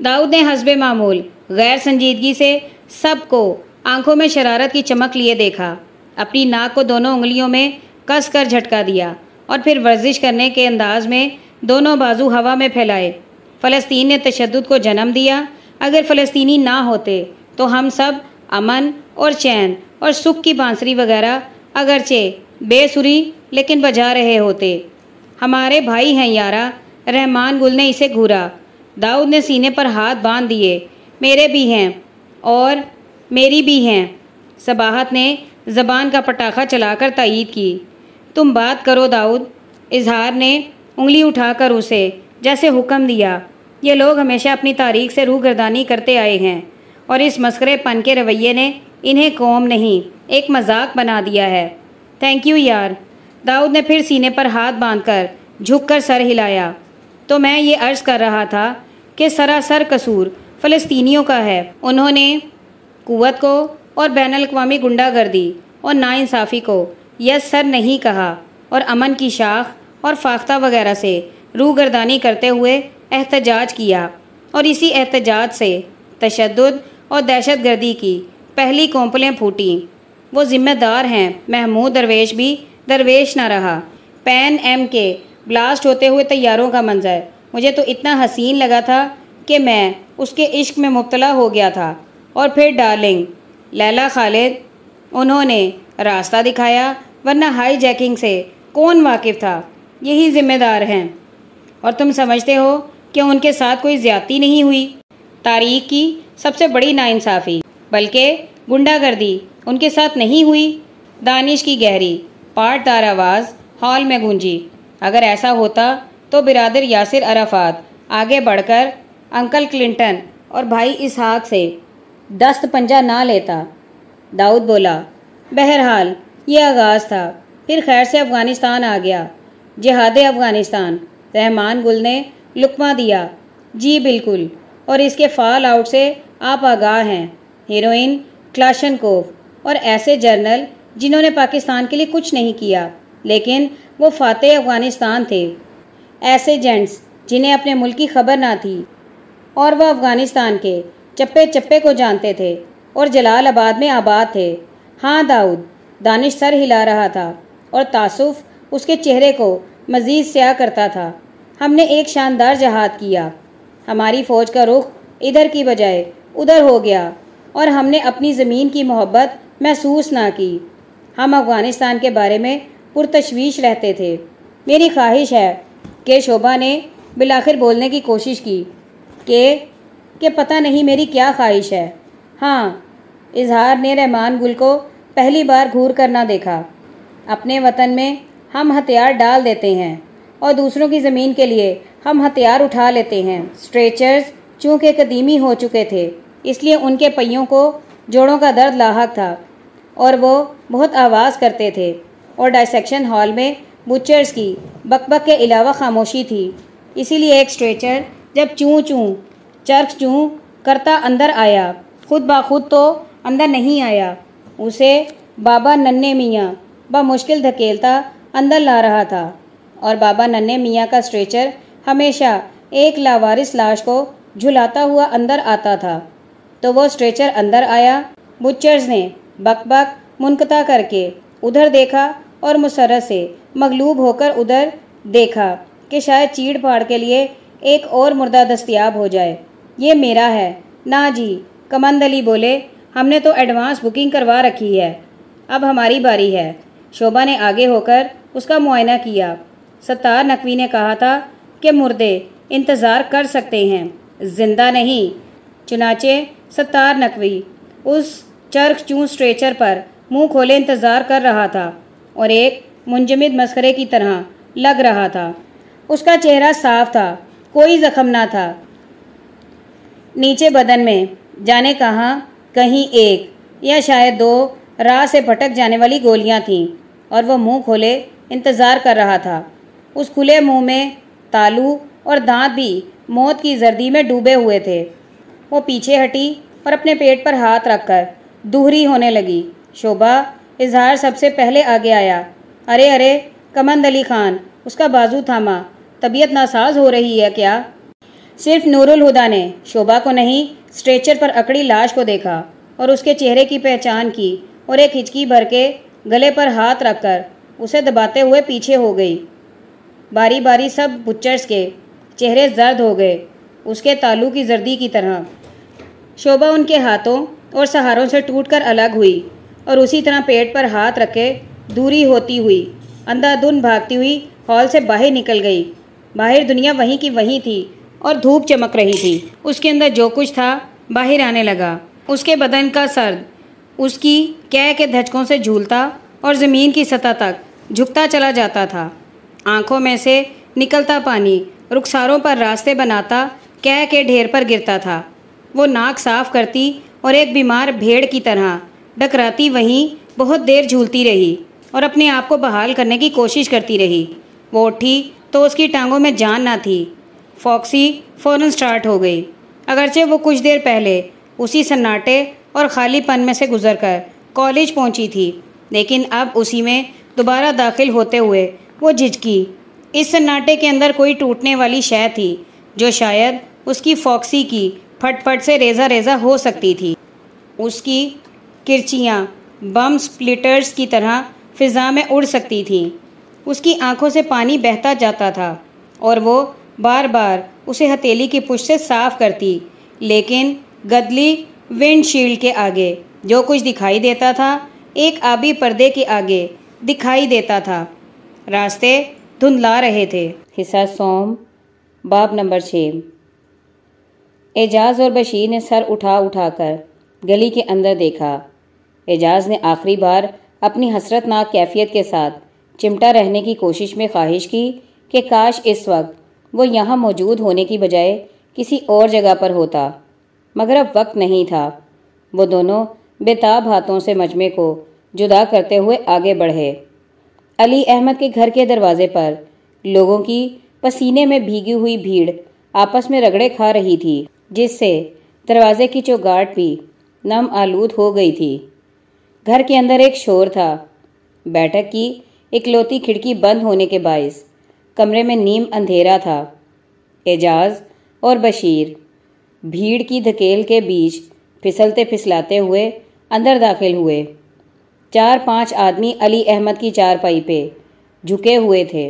داؤد نے حسب معمول غیر سنجیدگی سے سب کو آنکھوں میں شرارت کی چمک لیے دیکھا۔ اپنی ناک کو دونوں انگلیوں میں کس کر جھٹکا دیا اور پھر ورزش کرنے کے انداز میں دونوں بازو ہوا میں پھیلائے۔ فلسطین نے تشدد کو جنم دیا۔ اگر فلسطینی نہ ہوتے تو ہم سب امن اور چین اور سکھ کی بانسری وغیرہ اگرچہ بے سری لیکن بجا رہے ہوتے۔ ہمارے بھائی ہیں یارا، رحمان گل نے اسے گھورا۔ داؤد نے سینے پر ہاتھ باندھ دیے۔ میرے بھی ہیں اور میری بھی ہیں۔ سباہت نے زبان کا پٹاخہ چلا کر تائید کی۔ تم بات کرو داؤد۔ اظہار نے انگلی اٹھا کر اسے، جیسے حکم دیا۔ یہ لوگ ہمیشہ اپنی تاریخ سے روح گردانی کرتے آئے ہیں اور اس مسکرے پن کے رویے نے انہیں قوم نہیں، ایک مذاق بنا دیا ہے۔ تھینک یو یار۔ داؤد نے پھر سینے پر ہاتھ باندھ کر جھک کر سر ہلایا۔ تو میں یہ عرض کر رہا تھا کہ سراسر قصور فلسطینیوں کا ہے۔ انہوں نے قوت کو اور بین الاقوامی گنڈا گردی اور ناانصافی کو یس سر نہیں کہا اور امن کی شاخ اور فاختہ وغیرہ سے روح گردانی کرتے ہوئے احتجاج کیا اور اسی احتجاج سے تشدد اور دہشت گردی کی پہلی کونپلیں پھوٹیں۔ وہ ذمہ دار ہیں۔ محمود درویش بھی درویش نہ رہا۔ پین ایم کے بلاسٹ ہوتے ہوئے تیاروں کا منظر۔ مجھے تو اتنا حسین لگا تھا کہ میں اس کے عشق میں مبتلا ہو گیا تھا۔ اور پھر ڈارلنگ لیلا خالد، انہوں نے راستہ دکھایا، ورنہ ہائی جیکنگ سے کون واقف تھا؟ یہی ذمہ دار ہیں۔ اور تم سمجھتے ہو کہ ان کے ساتھ کوئی زیادتی نہیں ہوئی؟ تاریخ کی سب سے بڑی ناانصافی، بلکہ گنڈا گردی ان کے ساتھ نہیں ہوئی؟ دانش کی گہری، پاٹ دار آواز ہال میں گونجی۔ اگر ایسا ہوتا تو برادر یاسر عرفات آگے بڑھ کر انکل کلنٹن اور بھائی اسحاق سے دست پنجہ نہ لیتا۔ داؤد بولا، بہرحال یہ آغاز تھا۔ پھر خیر سے افغانستان آ گیا۔ جہاد افغانستان۔ رحمان گل نے لکمہ دیا۔ جی بالکل۔ اور اس کے فال آؤٹ سے آپ آگاہ ہیں۔ ہیروئن کلاشن کوف اور ایسے جرنل جنہوں نے پاکستان کے لیے کچھ نہیں کیا، لیکن وہ فاتح افغانستان تھے۔ ایسے جینٹس جنہیں اپنے ملک کی خبر نہ تھی۔ اور وہ افغانستان کے چپے چپے کو جانتے تھے اور جلال آباد میں آباد تھے۔ ہاں داؤد، دانش سر ہلا رہا تھا اور تعصف اس کے چہرے کو مزید سیاہ کرتا تھا۔ ہم نے ایک شاندار جہاد کیا۔ ہماری فوج کا رخ ادھر کی بجائے ادھر ہو گیا اور ہم نے اپنی زمین کی محبت محسوس نہ کی۔ ہم افغانستان کے بارے میں پرتشویش رہتے تھے۔ میری خواہش ہے کہ شوبھا نے بالآخر بولنے کی کوشش کی کہ کہ پتہ نہیں میری کیا خواہش ہے۔ ہاں اظہار نے رحمان گل کو پہلی بار گھور کرنا دیکھا۔ اپنے وطن میں ہم ہتھیار ڈال دیتے ہیں۔ اور دوسروں کی زمین کے لیے ہم ہتھیار اٹھا لیتے ہیں۔ اسٹریچرز چونکہ قدیمی ہو چکے تھے، اس لیے ان کے پہیوں کو جوڑوں کا درد لاحق تھا اور وہ بہت آواز کرتے تھے۔ اور ڈائسیکشن ہال میں بچرز کی بک بک کے علاوہ خاموشی تھی۔ اسی لیے ایک اسٹریچر جب چوں چوں، چرخ چوں کرتا اندر آیا، خود باخود تو اندر نہیں آیا۔ اسے بابا ننے میاں بمشکل دھکیلتا اندر لا رہا تھا۔ اور بابا ننے میاں کا اسٹریچر ہمیشہ ایک لاوارس لاش کو جھلاتا ہوا اندر آتا تھا۔ تو وہ اسٹریچر اندر آیا، بچرز نے بک بک منقطع کر کے ادھر دیکھا اور مسرت سے مغلوب ہو کر ادھر دیکھا کہ شاید چیڑ پاڑ کے لیے ایک اور مردہ دستیاب ہو جائے۔ یہ میرا ہے۔ نا جی کمند علی بولے، ہم نے تو ایڈوانس بکنگ کروا رکھی ہے۔ اب ہماری باری ہے۔ شوبھا نے آگے ہو کر اس کا معائنہ کیا۔ ستار نقوی نے کہا تھا کہ مردے انتظار کر سکتے ہیں۔ زندہ نہیں۔ چنانچہ ستار نقوی اس چرخ چون اسٹریچر پر منہ کھولے انتظار کر رہا تھا اور ایک منجمد مسخرے کی طرح لگ رہا تھا۔ اس کا چہرہ صاف تھا، کوئی زخم نہ تھا۔ نیچے بدن میں جانے کہاں کہیں ایک یا شاید دو راہ سے بھٹک جانے والی گولیاں تھیں اور وہ منہ کھولے انتظار کر رہا تھا۔ اس کھلے منہ میں تالو اور دانت بھی موت کی زردی میں ڈوبے ہوئے تھے۔ وہ پیچھے ہٹی اور اپنے پیٹ پر ہاتھ رکھ کر دوہری ہونے لگی۔ شوبھا اظہار سب سے پہلے آگے آیا۔ ارے ارے، کمند علی خان، اس کا بازو تھاما۔ طبیعت ناساز ہو رہی ہے کیا؟ صرف نور الہدا نے شوبھا کو نہیں اسٹریچر پر اکڑی لاش کو دیکھا اور اس کے چہرے کی پہچان کی اور ایک ہچکی بھر کے گلے پر ہاتھ رکھ کر اسے دباتے ہوئے پیچھے ہو گئی۔ باری باری سب بچرس کے چہرے زرد ہو گئے، اس کے تالو کی زردی کی طرح۔ شوبھا ان کے ہاتھوں اور سہاروں سے ٹوٹ کر الگ ہوئی اور اسی طرح پیٹ پر ہاتھ رکھے دوری ہوتی ہوئی، اندھا دھن بھاگتی ہوئی ہال سے باہر نکل گئی۔ باہر دنیا وہیں کی وہیں تھی اور دھوپ چمک رہی تھی۔ اس کے اندر جو کچھ تھا باہر آنے لگا۔ اس کے بدن کا سرد اس کی کہہ کے دھچکوں سے جھولتا اور زمین کی سطح تک جھکتا چلا جاتا تھا۔ آنکھوں میں سے نکلتا پانی رخساروں پر راستے بناتا، کہہ کے ڈھیر پر گرتا تھا۔ وہ ناک صاف کرتی اور ایک بیمار بھیڑ کی طرح ڈکراتی وہیں بہت دیر جھولتی رہی اور اپنے آپ کو بحال کرنے کی کوشش کرتی رہی۔ وہ اٹھی تو اس کی ٹانگوں میں جان نہ تھی۔ فاکسی فوراً سٹارٹ ہو گئی۔ اگرچہ وہ کچھ دیر پہلے اسی سناٹے اور خالی پن میں سے گزر کر کالج پہنچی تھی، لیکن اب اسی میں دوبارہ داخل ہوتے ہوئے وہ جھجکی۔ اس سناٹے کے اندر کوئی ٹوٹنے والی شے تھی، جو شاید اس کی فاکسی کی پھٹ پھٹ سے ریزہ ریزہ ہو سکتی تھی۔ اس کی کرچیاں بم سپلیٹرز کی طرح فضا میں اڑ سکتی تھیں۔ اس کی آنکھوں سے پانی بہتا جاتا تھا اور وہ بار بار اسے ہتیلی کی پشت سے صاف کرتی، لیکن گدلی ونڈ شیلڈ کے آگے جو کچھ دکھائی دیتا تھا، ایک آبی پردے کے آگے دکھائی دیتا تھا۔ راستے دھندلا رہے تھے۔ حصہ سوم، باب نمبر چھ۔ اعجاز اور بشیر نے سر اٹھا اٹھا کر گلی کے اندر دیکھا۔ اعجاز نے آخری بار اپنی حسرت ناک کیفیت کے ساتھ چمٹا رہنے کی کوشش میں خواہش کی کہ کاش اس وقت وہ یہاں موجود ہونے کی بجائے کسی اور جگہ پر ہوتا، مگر اب وقت نہیں تھا۔ وہ دونوں بےتاب ہاتھوں سے مجمع کو جدا کرتے ہوئے آگے بڑھے۔ علی احمد کے گھر کے دروازے پر۔ لوگوں کی پسینے میں بھیگی ہوئی بھیڑ آپس میں رگڑے کھا رہی تھی، جس سے دروازے کی چوگاٹ بھی نم آلود ہو گئی تھی۔ گھر کے اندر ایک شور تھا۔ بیٹھک کی اکلوتی کھڑکی بند ہونے کے باعث کمرے میں نیم اندھیرا تھا۔ اعجاز اور بشیر۔ بھیڑ کی دھکیل کے بیچ پھسلتے پھسلاتے ہوئے اندر داخل ہوئے۔ چار پانچ آدمی علی احمد کی چار پائی پہ جھکے ہوئے تھے۔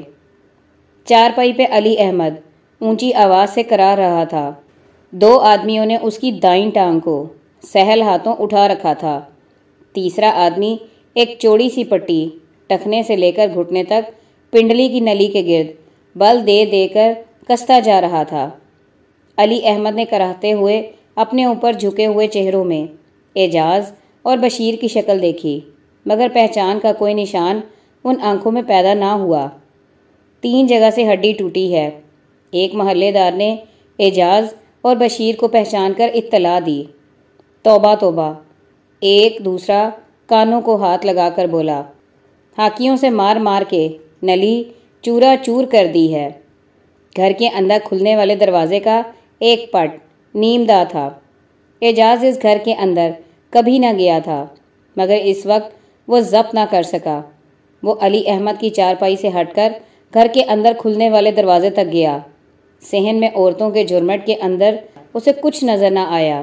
چار پائی پہ علی احمد اونچی آواز سے کرا رہا تھا۔ دو آدمیوں نے اس کی دائیں ٹانگ کو سہل ہاتھوں اٹھا رکھا تھا۔ تیسرا آدمی ایک چوڑی سی پٹی ٹکنے سے لے کر گھٹنے تک پنڈلی کی نلی کے گرد بل دے دے کر کستا جا رہا تھا۔ علی احمد نے کراہتے ہوئے اپنے اوپر جھکے ہوئے چہروں میں اعجاز اور بشیر کی شکل دیکھی۔ مگر پہچان کا کوئی نشان ان آنکھوں میں پیدا نہ ہوا۔ تین جگہ سے ہڈی ٹوٹی ہے۔ ایک محلے دار نے اعجاز اور بشیر کو پہچان کر اطلاع دی۔ توبہ توبہ۔ ایک دوسرا کانوں کو ہاتھ لگا کر بولا۔ ہاکیوں سے مار مار کے نلی چورا چور کر دی ہے۔ گھر کے اندر کھلنے والے دروازے کا ایک پٹ نیم دا تھا۔ اعجاز اس گھر کے اندر کبھی نہ گیا تھا، مگر اس وقت وہ ضبط نہ کر سکا۔ وہ علی احمد کی چارپائی سے ہٹ کر گھر کے اندر کھلنے والے دروازے تک گیا۔ صحن میں عورتوں کے جرمٹ کے اندر اسے کچھ نظر نہ آیا۔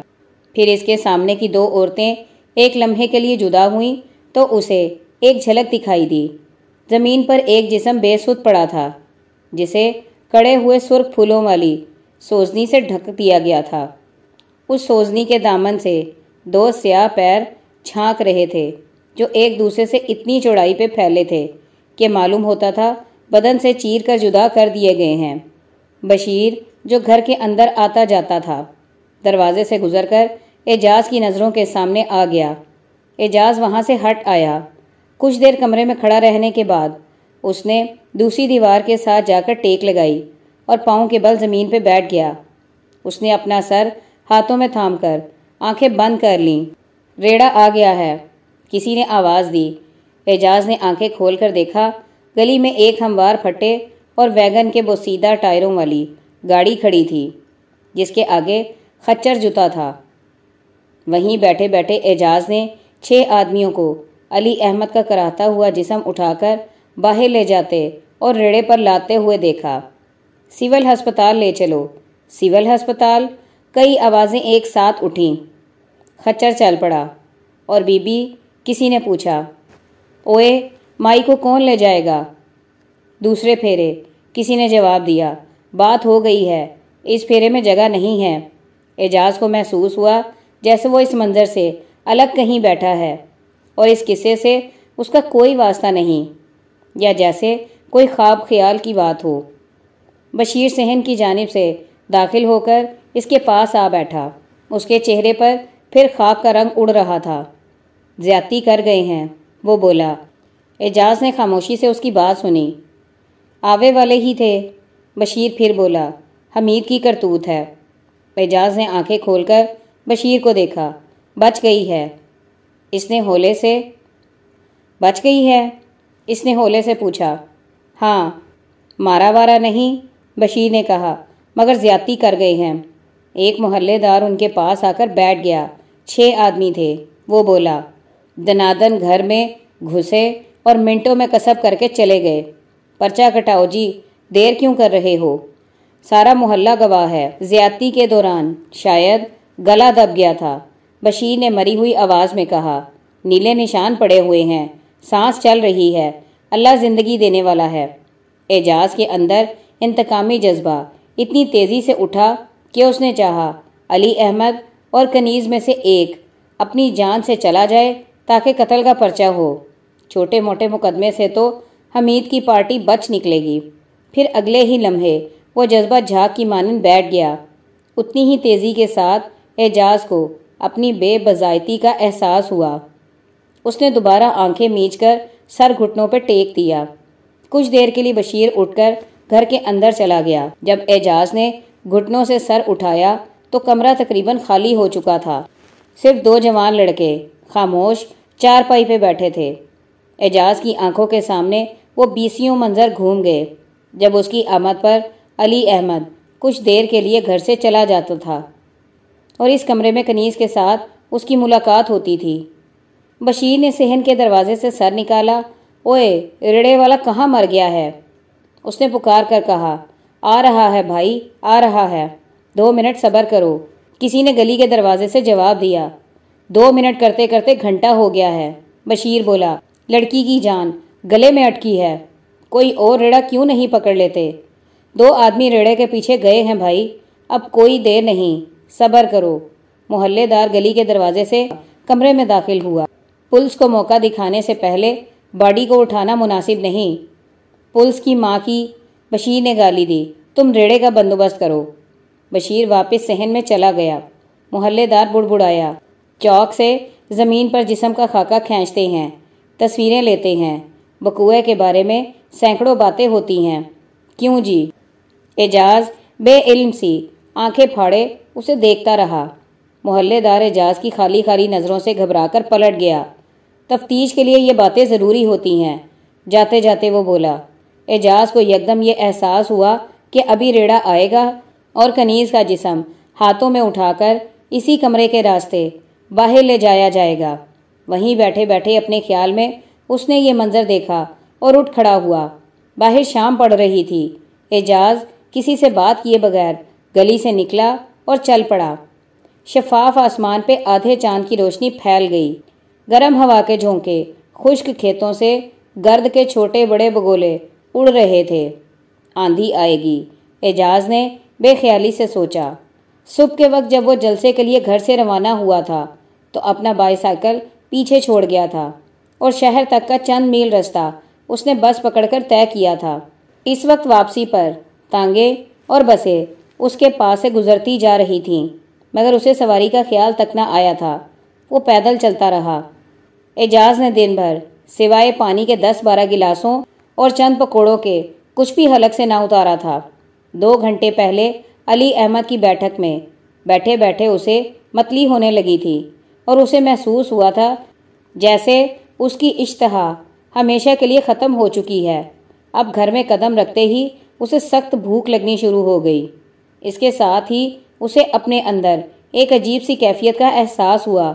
پھر اس کے سامنے کی دو عورتیں ایک لمحے کے لیے جدا ہوئیں تو اسے ایک جھلک دکھائی دی۔ زمین پر ایک جسم بے سود پڑا تھا، جسے کڑے ہوئے سرخ پھولوں والی سوزنی سے ڈھک دیا گیا تھا۔ اس سوزنی کے دامن سے دو سیاہ پیر چھانک رہے تھے۔ جو ایک دوسرے سے اتنی چوڑائی پہ پھیلے تھے کہ معلوم ہوتا تھا بدن سے چیر کر جدا کر دیے گئے ہیں۔ بشیر جو گھر کے اندر آتا جاتا تھا، دروازے سے گزر کر اعجاز کی نظروں کے سامنے آ گیا۔ اعجاز وہاں سے ہٹ آیا۔ کچھ دیر کمرے میں کھڑا رہنے کے بعد اس نے دوسری دیوار کے ساتھ جا کر ٹیک لگائی اور پاؤں کے بل زمین پہ بیٹھ گیا۔ اس نے اپنا سر ہاتھوں میں تھام کر آنکھیں بند کر لیں۔ ریڑا آ گیا ہے۔ کسی نے آواز دی۔ اعجاز نے آنکھیں کھول کر دیکھا، گلی میں ایک ہموار پھٹے اور ویگن کے بوسیدہ ٹائروں والی گاڑی کھڑی تھی، جس کے آگے خچر جتا تھا۔ وہیں بیٹھے بیٹھے اعجاز نے چھ آدمیوں کو علی احمد کا کراتا ہوا جسم اٹھا کر باہر لے جاتے اور ریڑے پر لاتے ہوئے دیکھا۔ سول ہسپتال لے چلو۔ سول ہسپتال، کئی آوازیں ایک ساتھ اٹھیں۔ خچر چل پڑا اور بی بی کسی نے پوچھا، اوئے، مائی کو کون لے جائے گا؟ دوسرے پھیرے، کسی نے جواب دیا، بات ہو گئی ہے، اس پھیرے میں جگہ نہیں ہے۔ اعجاز کو محسوس ہوا جیسے وہ اس منظر سے الگ کہیں بیٹھا ہے، اور اس قصے سے اس کا کوئی واسطہ نہیں، یا جیسے کوئی خواب خیال کی بات ہو۔ بشیر سہن کی جانب سے داخل ہو کر اس کے پاس آ بیٹھا۔ اس کے چہرے پر پھر خاک کا رنگ اڑ رہا تھا۔ زیادتی کر گئے ہیں۔ وہ بولا، اعجاز نے خاموشی سے اس کی بات سنی۔ آوے والے ہی تھے۔ بشیر پھر بولا، حمید کی کرتوت ہے۔ اعجاز نے آنکھیں کھول کر بشیر کو دیکھا، بچ گئی ہے۔ اس نے ہولے سے، بچ گئی ہے۔ اس نے ہولے سے پوچھا ہاں مارا وارا نہیں؟ بشیر نے کہا، مگر زیادتی کر گئے ہیں۔ ایک محلے دار ان کے پاس آ کر بیٹھ گیا۔ چھ آدمی تھے۔ وہ بولا دنادن گھر میں گھسے اور منٹوں میں کسب کر کے چلے گئے۔ پرچہ کٹاؤ جی دیر کیوں کر رہے ہو؟ سارا محلہ گواہ ہے۔ زیادتی کے دوران شاید گلا دب گیا تھا۔ بشیر نے مری ہوئی آواز میں کہا، نیلے نشان پڑے ہوئے ہیں، سانس چل رہی ہے۔ اللہ زندگی دینے والا ہے۔ اعجاز کے اندر انتقامی جذبہ اتنی تیزی سے اٹھا کہ اس نے چاہا، علی احمد اور کنیز میں سے ایک اپنی جان سے چلا جائے تاکہ قتل کا پرچہ ہو۔ چھوٹے موٹے مقدمے سے تو حمید کی پارٹی بچ نکلے گی۔ پھر اگلے ہی لمحے وہ جذبہ جھاگ کی مانند بیٹھ گیا۔ اتنی ہی تیزی کے ساتھ اعجاز کو اپنی بے بزائتی کا احساس ہوا۔ اس نے دوبارہ آنکھیں میچ کر سر گھٹنوں پہ ٹیک دیا۔ کچھ دیر کے لیے بشیر اٹھ کر گھر کے اندر چلا گیا۔ جب اعجاز نے گھٹنوں سے سر اٹھایا تو کمرہ تقریباً خالی ہو چکا تھا۔ صرف دو جوان لڑکے۔ خاموش چار پائی پہ بیٹھے تھے۔ اعجاز کی آنکھوں کے سامنے وہ بیسیوں منظر گھوم گئے۔ جب اس کی آمد پر علی احمد کچھ دیر کے لیے گھر سے چلا جاتا تھا اور اس کمرے میں کنیز کے ساتھ اس کی ملاقات ہوتی تھی۔ بشیر نے صحن کے دروازے سے سر نکالا، اوئے رڑے والا کہاں مر گیا ہے؟ اس نے پکار کر کہا، آ رہا ہے بھائی، آ رہا ہے۔ دو منٹ صبر کرو۔ کسی نے گلی کے دروازے سے جواب دیا۔ دو منٹ کرتے کرتے گھنٹہ ہو گیا ہے۔ بشیر بولا، لڑکی کی جان گلے میں اٹکی ہے۔ کوئی اور ریڑا کیوں نہیں پکڑ لیتے؟ دو آدمی ریڑے کے پیچھے گئے ہیں بھائی، اب کوئی دیر نہیں۔ صبر کرو۔ محلے دار گلی کے دروازے سے کمرے میں داخل ہوا۔ پلس کو موقع دکھانے سے پہلے باڈی کو اٹھانا مناسب نہیں۔ پلس کی ماں کی بشیر نے گالی دی۔ تم ریڑے کا بندوبست کرو۔ بشیر واپس صحن میں چلا گیا۔ محلے دار بڑ بڑایا چوک سے زمین پر جسم کا خاکہ کھینچتے ہیں، تصویریں لیتے ہیں۔ بکوئے کے بارے میں سینکڑوں باتیں ہوتی ہیں۔ کیوں جی؟ اعجاز بے علم سی، آنکھیں پھاڑے، اسے دیکھتا رہا۔ محلے دار اعجاز کی خالی خالی نظروں سے گھبرا کر پلٹ گیا۔ تفتیش کے لیے یہ باتیں ضروری ہوتی ہیں۔ جاتے جاتے وہ بولا، اعجاز کو یکدم یہ احساس ہوا کہ ابھی ریڑا آئے گا اور کنیز کا جسم ہاتھوں میں اٹھا کر اسی کمرے کے راستے باہر لے جایا جائے گا۔ وہیں بیٹھے بیٹھے اپنے خیال میں اس نے یہ منظر دیکھا اور اٹھ کھڑا ہوا۔ باہر شام پڑ رہی تھی۔ اعجاز کسی سے بات کیے بغیر گلی سے نکلا اور چل پڑا۔ شفاف آسمان پہ آدھے چاند کی روشنی پھیل گئی۔ گرم ہوا کے جھونکے خشک کھیتوں سے گرد کے چھوٹے بڑے بگولے اڑ رہے تھے۔ آندھی آئے گی۔ اعجاز نے بے خیالی سے سوچا۔ صبح کے وقت جب وہ جلسے کے لیے گھر سے روانہ ہوا تھا، تو اپنا بائی سائیکل پیچھے چھوڑ گیا تھا اور شہر تک کا چند میل رستہ اس نے بس پکڑ کر طے کیا تھا۔ اس وقت واپسی پر تانگے اور بسیں اس کے پاس سے گزرتی جا رہی تھیں، مگر اسے سواری کا خیال تک نہ آیا تھا۔ وہ پیدل چلتا رہا۔ اعجاز نے دن بھر سوائے پانی کے دس بارہ گلاسوں اور چند پکوڑوں کے کچھ بھی حلق سے نہ اتارا تھا۔ دو گھنٹے پہلے علی احمد کی بیٹھک میں۔ بیٹھے بیٹھے اسے متلی ہونے لگی تھی اور اسے محسوس ہوا تھا جیسے اس کی اشتہا ہمیشہ کے لیے ختم ہو چکی ہے۔ اب گھر میں قدم رکھتے ہی اسے سخت بھوک لگنی شروع ہو گئی۔ اس کے ساتھ ہی اسے اپنے اندر ایک عجیب سی کیفیت کا احساس ہوا۔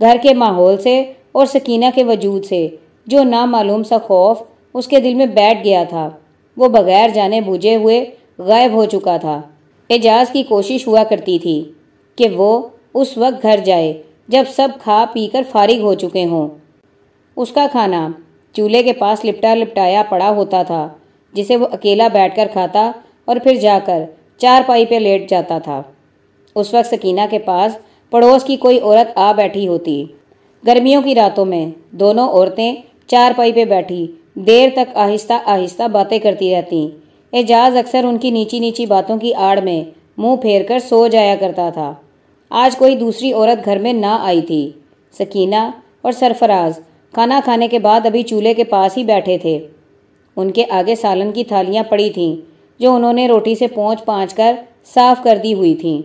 گھر کے ماحول سے اور سکینہ کے وجود سے جو نامعلوم سا خوف اس کے دل میں بیٹھ گیا تھا۔ وہ بغیر جانے بوجھے ہوئے غائب ہو چکا تھا۔ اعجاز کی کوشش ہوا کرتی تھی کہ وہ اس وقت گھر جائے جب سب کھا پی کر فارغ ہو چکے ہوں۔ اس کا کھانا چولہے کے پاس لپٹا لپٹایا پڑا ہوتا تھا، جسے وہ اکیلا بیٹھ کر کھاتا اور پھر جا کر چار پائی پہ لیٹ جاتا تھا۔ اس وقت سکینہ کے پاس پڑوس کی کوئی عورت آ بیٹھی ہوتی۔ گرمیوں کی راتوں میں دونوں عورتیں چار پائی پہ بیٹھی، دیر تک آہستہ آہستہ باتیں کرتی رہتی اعجاز اکثر ان کی نیچی نیچی باتوں کی آڑ میں منہ پھیر کر سو جایا کرتا تھا۔ آج کوئی دوسری عورت گھر میں نہ آئی تھی۔ سکینہ اور سرفراز کھانا کھانے کے بعد ابھی چولہے کے پاس ہی بیٹھے تھے۔ ان کے آگے سالن کی تھالیاں پڑی تھیں، جو انہوں نے روٹی سے پہنچ پانچ کر صاف کر دی ہوئی تھیں۔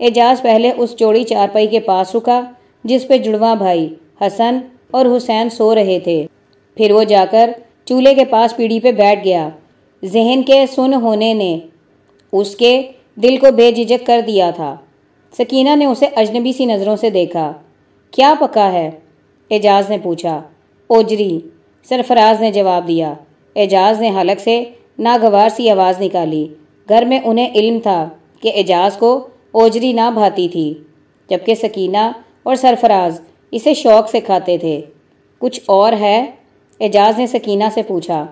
اعجاز پہلے اس چوڑی چارپائی کے پاس رکا، جس پہ جڑواں بھائی حسن اور حسین سو رہے تھے۔ پھر وہ جا کر چولہے کے پاس پیڑھی پہ بیٹھ گیا۔ ذہن کے سن ہونے نے اس کے دل کو بے جھجک کر دیا تھا۔ سکینہ نے اسے اجنبی سی نظروں سے دیکھا۔ کیا پکا ہے؟ اعجاز نے پوچھا۔ اوجری سرفراز نے جواب دیا۔ اعجاز نے حلق سے ناگوار سی آواز نکالی۔ گھر میں انہیں علم تھا کہ اعجاز کو اوجری نہ بھاتی تھی، جبکہ سکینہ اور سرفراز اسے شوق سے کھاتے تھے۔ کچھ اور ہے؟ اعجاز نے سکینہ سے پوچھا۔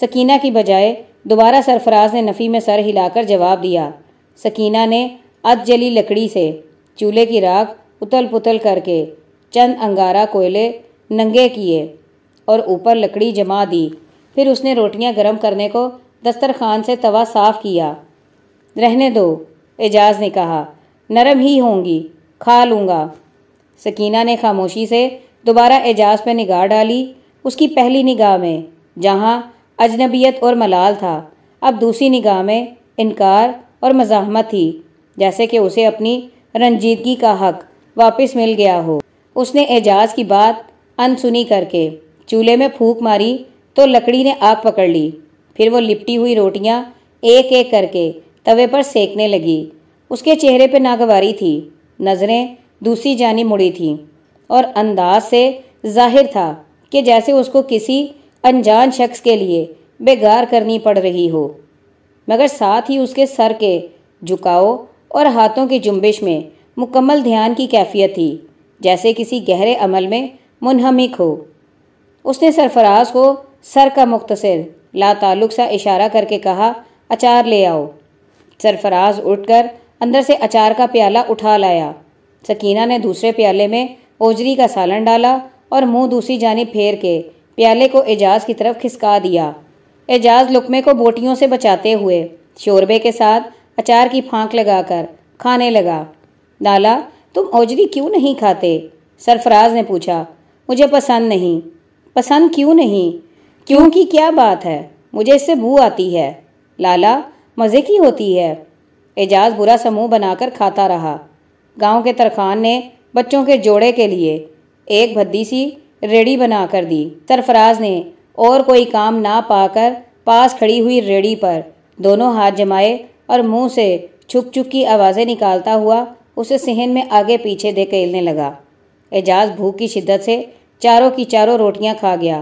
سکینہ کی بجائے دوبارہ سرفراز نے نفی میں سر ہلا کر جواب دیا۔ سکینہ نے اد جلی لکڑی سے چولہے کی راکھ اتل پتل کر کے چند انگارہ کوئلے ننگے کیے اور اوپر لکڑی جما دی۔ پھر اس نے روٹیاں گرم کرنے کو دسترخوان سے توا صاف کیا۔ رہنے دو، اعجاز نے کہا۔ نرم ہی ہوں گی، کھا لوں گا۔ سکینہ نے خاموشی سے دوبارہ اعجاز پہ نگاہ ڈالی۔ اس کی پہلی نگاہ میں، جہاں اجنبیت اور ملال تھا۔ اب دوسری نگاہ میں انکار اور مزاحمت تھی، جیسے کہ اسے اپنی رنجیدگی کا حق واپس مل گیا ہو۔ اس نے اعجاز کی بات ان سنی کر کے چولہے میں پھونک ماری تو لکڑی نے آگ پکڑ لی۔ پھر وہ لپٹی ہوئی روٹیاں ایک ایک کر کے توے پر سیکنے لگی۔ اس کے چہرے پہ ناگواری تھی، نظریں دوسری جانی مڑی تھیں اور انداز سے ظاہر تھا کہ جیسے اس کو کسی انجان شخص کے لیے بےگار کرنی پڑ رہی ہو۔ مگر ساتھ ہی اس کے سر کے جھکاؤ اور ہاتھوں کی جنبش میں مکمل دھیان کی کیفیت تھی، جیسے کسی گہرے عمل میں منہمک ہو۔ اس نے سرفراز کو سر کا مختصر، لا تعلق سا اشارہ کر کے کہا، اچار لے آؤ۔ سرفراز اٹھ کر اندر سے اچار کا پیالہ اٹھا لایا۔ سکینہ نے دوسرے پیالے میں اوجری کا سالن ڈالا اور منہ دوسری جانب پھیر کے پیالے کو اعجاز کی طرف کھسکا دیا۔ اعجاز لکمے کو بوٹیوں سے بچاتے ہوئے شوربے کے ساتھ اچار کی پھانک لگا کر کھانے لگا۔ لالا تم اوجری کیوں نہیں کھاتے؟ سرفراز نے پوچھا۔ مجھے پسند نہیں۔ پسند کیوں نہیں؟ کیوں کی کیا بات ہے؟ مجھے اس سے بو آتی ہے۔ لالا، مزے کی ہوتی ہے۔ اعجاز برا سموہ بنا کر کھاتا رہا۔ گاؤں کے ترخان نے بچوں کے جوڑے کے لیے ایک بھدی سی ریڑی بنا کر دی۔ سرفراز نے اور کوئی کام نہ پا کر پاس کھڑی ہوئی ریڑی پر دونوں ہاتھ جمائے اور منہ سے چھک چھک کی آوازیں نکالتا ہوا اسے سہن میں آگے پیچھے دے کھیلنے لگا۔ اعجاز بھوک کی شدت سے چاروں کی چاروں روٹیاں کھا گیا۔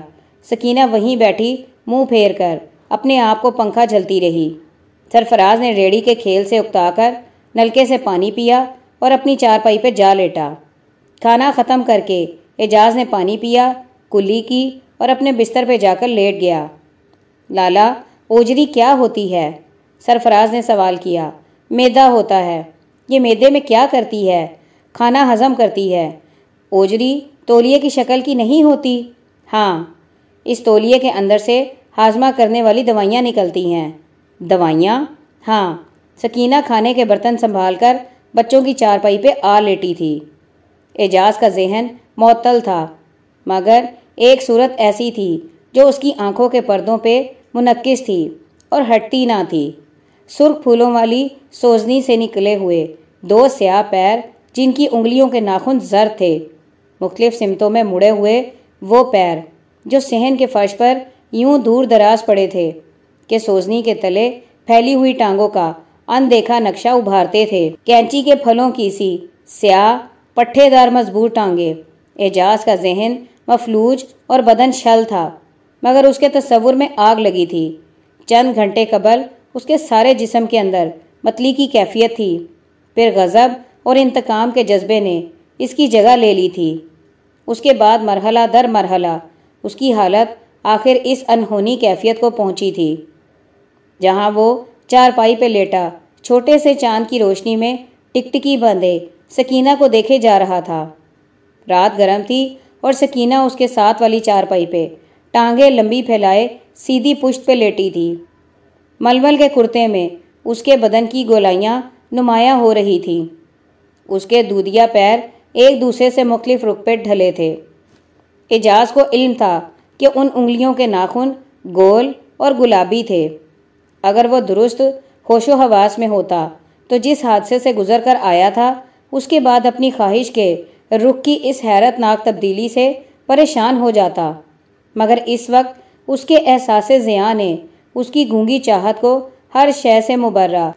سکینہ وہیں بیٹھی، منہ پھیر کر اپنے آپ کو پنکھا جھلتی رہی۔ سرفراز نے ریڑی کے کھیل سے اکتا کر نلکے سے پانی پیا اور اپنی چارپائی پہ جا لیٹا۔ کھانا ختم کر کے اعجاز نے پانی پیا، کلی کی اور اپنے بستر پہ جا کر لیٹ گیا۔ لالا، اوجری کیا ہوتی ہے؟ سرفراز نے سوال کیا۔ میدا ہوتا ہے۔ یہ میدے میں کیا کرتی ہے؟ کھانا ہضم کرتی ہے۔ اوجری، تولیے کی شکل کی نہیں ہوتی؟ ہاں۔ اس تولیے کے اندر سے ہاضمہ کرنے والی دوائیاں نکلتی ہیں۔ دوائیاں؟ ہاں۔ سکینہ کھانے کے برتن سنبھال کر بچوں کی چارپائی پہ آ لیٹی تھی۔ اعجاز کا ذہن معطل تھا۔ مگر ایک صورت ایسی تھی جو اس کی آنکھوں کے پردوں پہ منقص تھی اور ہٹتی نہ تھی۔ سرخ پھولوں والی سوزنی سے نکلے ہوئے دو سیاہ پیر جن کی انگلیوں کے ناخن زرد تھے، مختلف سمتوں میں مڑے ہوئے وہ پیر جو صحن کے فرش پر یوں دور دراز پڑے تھے کہ سوزنی کے تلے پھیلی ہوئی ٹانگوں کا اندیکھا نقشہ ابھارتے تھے۔ کینچی کے پھلوں کی سی سیاہ پٹھے دار مضبوط ٹانگے اعجاز کا ذہن مفلوج اور بدن شل تھا، مگر اس کے تصور میں آگ لگی تھی۔ چند گھنٹے قبل اس کے سارے جسم کے اندر متلی کی کیفیت تھی۔ پھر غضب اور انتقام کے جذبے نے اس کی جگہ لے لی تھی۔ اس کے بعد مرحلہ در مرحلہ اس کی حالت آخر اس انہونی کیفیت کو پہنچی تھی، جہاں وہ چار پائی پہ لیٹا، چھوٹے سے چاند کی روشنی میں ٹکٹکی بندے سکینہ کو دیکھے جا رہا تھا۔ رات گرم تھی اور سکینہ اس کے ساتھ والی چار پائی پہ۔ ٹانگیں لمبی پھیلائے، سیدھی پشت پہ لیٹی تھی۔ ململ کے کرتے میں اس کے بدن کی گولائیاں نمایاں ہو رہی تھی۔ اس کے دودیا پیر ایک دوسرے سے مختلف رخ پہ ڈھلے تھے۔ اعجاز کو علم تھا کہ ان انگلیوں کے ناخن گول اور گلابی تھے۔ اگر وہ درست ہوش و حواس میں ہوتا تو جس حادثے سے گزر کر آیا تھا، اس کے بعد اپنی خواہش کے رخ کی اس حیرت ناک تبدیلی سے پریشان ہو جاتا۔ مگر اس وقت اس کے احساس زیاں نے اس کی گونگی چاہت کو ہر شے سے مبرہ،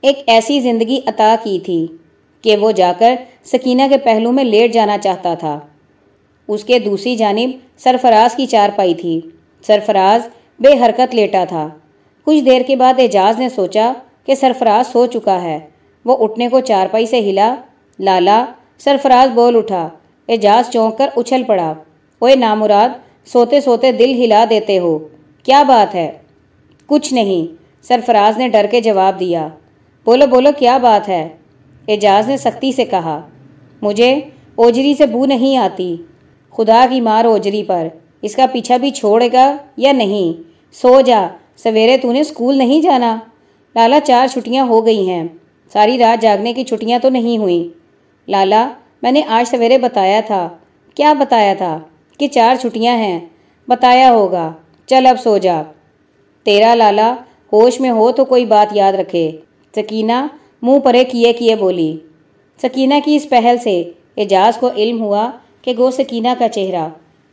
ایک ایسی زندگی عطا کی تھی کہ وہ جا کر سکینہ کے پہلو میں لیٹ جانا چاہتا تھا۔ اس کے دوسری جانب سرفراز کی چار پائی تھی۔ سرفراز بے حرکت لیٹا تھا۔ کچھ دیر کے بعد اعجاز نے سوچا کہ سرفراز سو چکا ہے۔ وہ اٹھنے کو چار پائی سے ہلا، لالا سرفراز بول اٹھا اعجاز چونک کر اچھل پڑا۔ اوے نامراد سوتے سوتے دل ہلا دیتے ہو۔ کیا بات ہے؟ کچھ نہیں۔ سرفراز نے ڈر کے جواب دیا۔ بولو بولو، کیا بات ہے؟ اعجاز نے سختی سے کہا۔ مجھے اوجری سے بو نہیں آتی۔ خدا کی مار اوجری پر۔ اس کا پیچھا بھی چھوڑے گا یا نہیں؟ سو جا، سویرے تو نے اسکول نہیں جانا۔ لالا، چار چھٹیاں ہو گئی ہیں۔ ساری رات جاگنے کی چھٹیاں تو نہیں ہوئیں۔ لالا، میں نے آج سویرے بتایا تھا۔ کیا بتایا تھا؟ کہ چار چھٹیاں ہیں۔ بتایا ہوگا۔ چل اب سو جا۔ تیرا لالا، ہوش میں ہو تو کوئی بات یاد رکھے۔ سکینہ، منہ پرے کیے کیے بولی۔ سکینہ کی اس پہل سے اعجاز کو علم ہوا کہ گو سکینہ کا چہرہ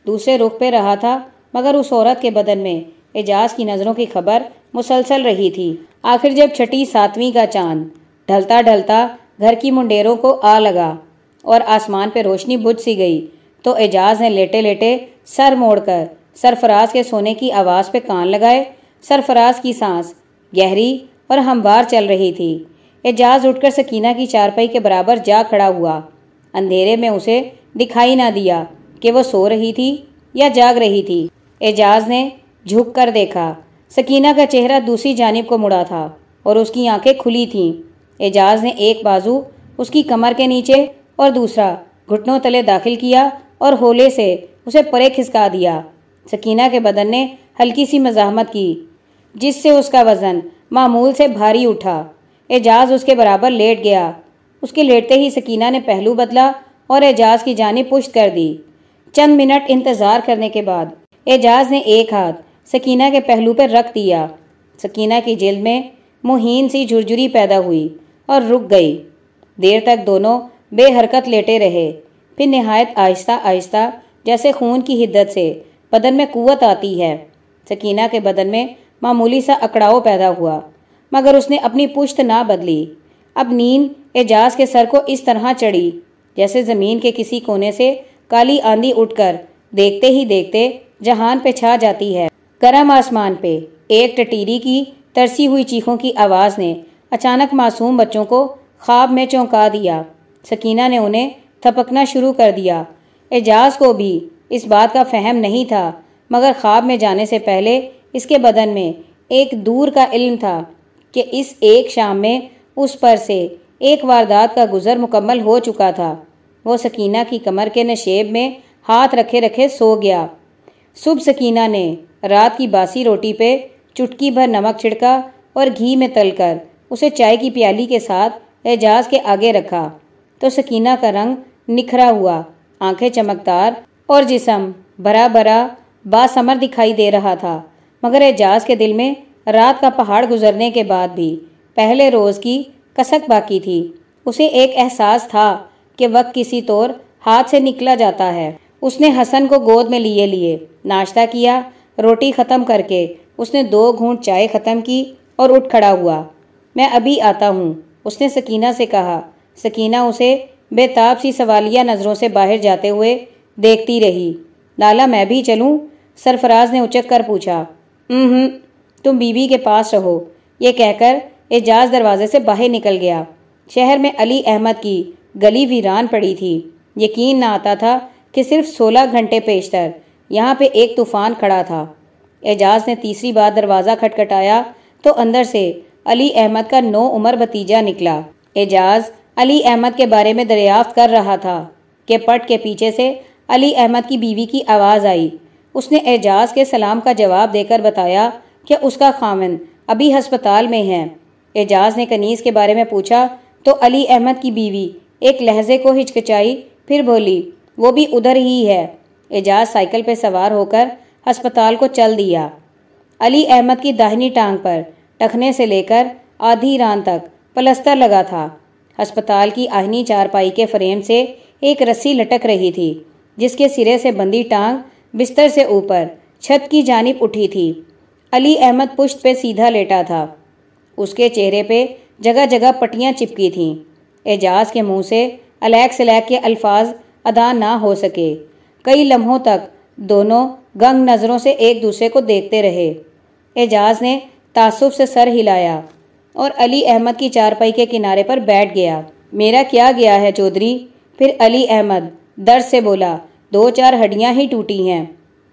دوسرے رخ پہ رہا تھا، مگر اس عورت کے بدن میں اعجاز کی نظروں کی خبر مسلسل رہی تھی۔ آخر جب چھٹی ساتویں کا چاند ڈھلتا ڈھلتا گھر کی منڈیروں کو آ لگا اور آسمان پہ روشنی بجھ سی گئی تو اعجاز نے لیٹے لیٹے سر موڑ کر سرفراز کے سونے کی آواز پہ کان لگائے۔ سرفراز کی سانس گہری اور ہموار چل رہی تھی۔ اعجاز اٹھ کر سکینہ کی چارپائی کے برابر جا کھڑا ہوا۔ اندھیرے میں اسے دکھائی نہ دیا کہ وہ سو رہی تھی یا جاگ رہی تھی۔ اعجاز نے جھک کر دیکھا۔ سکینہ کا چہرہ دوسری جانب کو مڑا تھا اور اس کی آنکھیں کھلی تھیں۔ اعجاز نے ایک بازو اس کی کمر کے نیچے اور دوسرا گھٹنوں تلے داخل کیا اور ہولے سے اسے پرے کھسکا دیا۔ سکینہ کے بدن نے ہلکی سی مزاحمت کی، جس سے اس کا وزن معمول سے بھاری اٹھا۔ اعجاز اس کے برابر لیٹ گیا۔ اس کے لیٹتے ہی سکینہ نے پہلو بدلا اور اعجاز کی جانب پشت کر دی۔ چند منٹ انتظار کرنے کے بعد اعجاز نے ایک ہاتھ سکینہ کے پہلو پر رکھ دیا۔ سکینہ کی جلد میں مہین سی جھرجری پیدا ہوئی۔ اور رک گئی۔ دیر تک دونوں بے حرکت لیٹے رہے۔ پھر نہایت آہستہ آہستہ، جیسے خون کی حدت سے، بدن میں قوت آتی ہے۔ سکینہ کے بدن میں معمولی سا اکڑاؤ پیدا ہوا، مگر اس نے اپنی پشت نہ بدلی۔ اب نیند اعجاز کے سر کو اس طرح چڑھی، جیسے زمین کے کسی کونے سے کالی آندھی اٹھ کر دیکھتے ہی دیکھتے جہان پہ چھا جاتی ہے۔ گرم آسمان پہ، ایک ٹٹیری کی ترسی ہوئی چیخوں کی آواز نے اچانک معصوم بچوں کو خواب میں چونکا دیا۔ سکینہ نے انہیں تھپکنا شروع کر دیا۔ اعجاز کو بھی اس بات کا فہم نہیں تھا، مگر خواب میں جانے سے پہلے اس کے بدن میں ایک دور کا علم تھا کہ اس ایک شام میں اس پر سے ایک واردات کا گزر مکمل ہو چکا تھا۔ وہ سکینہ کی کمر کے نشیب میں ہاتھ رکھے رکھے سو گیا۔ صبح سکینہ نے رات کی باسی روٹی پہ چٹکی بھر نمک چھڑکا اور گھی میں تل کر اسے چائے کی پیالی کے ساتھ اعجاز کے آگے رکھا تو سکینہ کا رنگ نکھرا ہوا، آنکھیں چمکدار اور جسم برا برا باسمر دکھائی دے رہا تھا۔ مگر اعجاز کے دل میں رات کا پہاڑ گزرنے کے بعد بھی پہلے روز کی کسک باقی تھی۔ اسے ایک احساس تھا کہ وقت کسی طور ہاتھ سے نکلا جاتا ہے۔ اس نے حسن کو گود میں لیے لیے، ناشتہ کیا، روٹی ختم کر کے اس نے دو گھونٹ چائے ختم کی اور اٹھ کھڑا ہوا۔ میں ابھی آتا ہوں۔ اس نے سکینہ سے کہا۔ سکینہ اسے بے تاب سی سوالیہ نظروں سے باہر جاتے ہوئے دیکھتی رہی۔ لالا میں بھی چلوں؟ سرفراز نے اچک کر پوچھا۔ ہوں تم بی بی کے پاس رہو۔ یہ کہہ کر اعجاز دروازے سے باہر نکل گیا۔ شہر میں علی احمد کی گلی ویران پڑی تھی۔ یقین نہ آتا تھا کہ صرف سولہ گھنٹے پیشتر یہاں پہ ایک طوفان کھڑا تھا۔ اعجاز نے تیسری بار دروازہ کھٹکھٹایا تو اندر سے علی احمد کا نو عمر بتیجا نکلا۔ اعجاز علی احمد کے بارے میں دریافت کر رہا تھا کہ پٹ کے پیچھے سے علی احمد کی بیوی کی آواز آئی۔ اس نے اعجاز کے سلام کا جواب دے کر بتایا کہ اس کا خامن ابھی ہسپتال میں ہے۔ اعجاز نے کنیز کے بارے میں پوچھا تو علی احمد کی بیوی ایک لہجے کو ہچکچائی پھر بولی، وہ بھی ادھر ہی ہے۔ اعجاز سائیکل پہ سوار ہو کر ہسپتال کو چل دیا۔ علی احمد کی داہنی ٹانگ پر ٹکنے سے لے کر آدھی ران تک پلستر لگا تھا۔ ہسپتال کی آہنی چارپائی کے فریم سے ایک رسی لٹک رہی تھی، جس کے سرے سے بندی ٹانگ بستر سے اوپر چھت کی جانب اٹھی تھی۔ علی احمد پشت پہ سیدھا لیٹا تھا۔ اس کے چہرے پہ جگہ جگہ پٹیاں چپکی تھیں۔ اعجاز کے منہ سے الیک سلیک کے الفاظ ادا نہ ہو سکے۔ کئی لمحوں تک دونوں گنگ نظروں سے ایک دوسرے کو دیکھتے رہے۔ اعجاز نے تعصب سے سر ہلایا اور علی احمد کی چارپائی کے کنارے پر بیٹھ گیا۔ میرا کیا گیا ہے چودھری؟ پھر علی احمد درد سے بولا، دو چار ہڈیاں ہی ٹوٹی ہیں،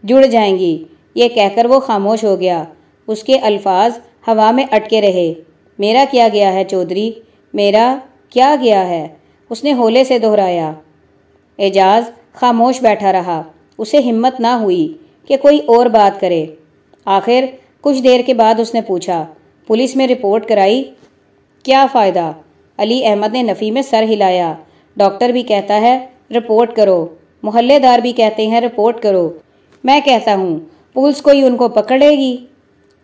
جڑ جائیں گی۔ یہ کہہ کر وہ خاموش ہو گیا۔ اس کے الفاظ ہوا میں اٹکے رہے۔ میرا کیا گیا ہے چودھری؟ میرا کیا گیا ہے؟ اس نے ہولے سے دہرایا۔ اعجاز خاموش بیٹھا رہا۔ اسے ہمت نہ ہوئی کہ کوئی اور بات کرے۔ آخر کچھ دیر کے بعد اس نے پوچھا، پولیس میں رپورٹ کرائی؟ کیا فائدہ؟ علی احمد نے نفی میں سر ہلایا۔ ڈاکٹر بھی کہتا ہے، رپورٹ کرو۔ محلے دار بھی کہتے ہیں، رپورٹ کرو۔ میں کہتا ہوں، پولیس کوئی ان کو پکڑے گی؟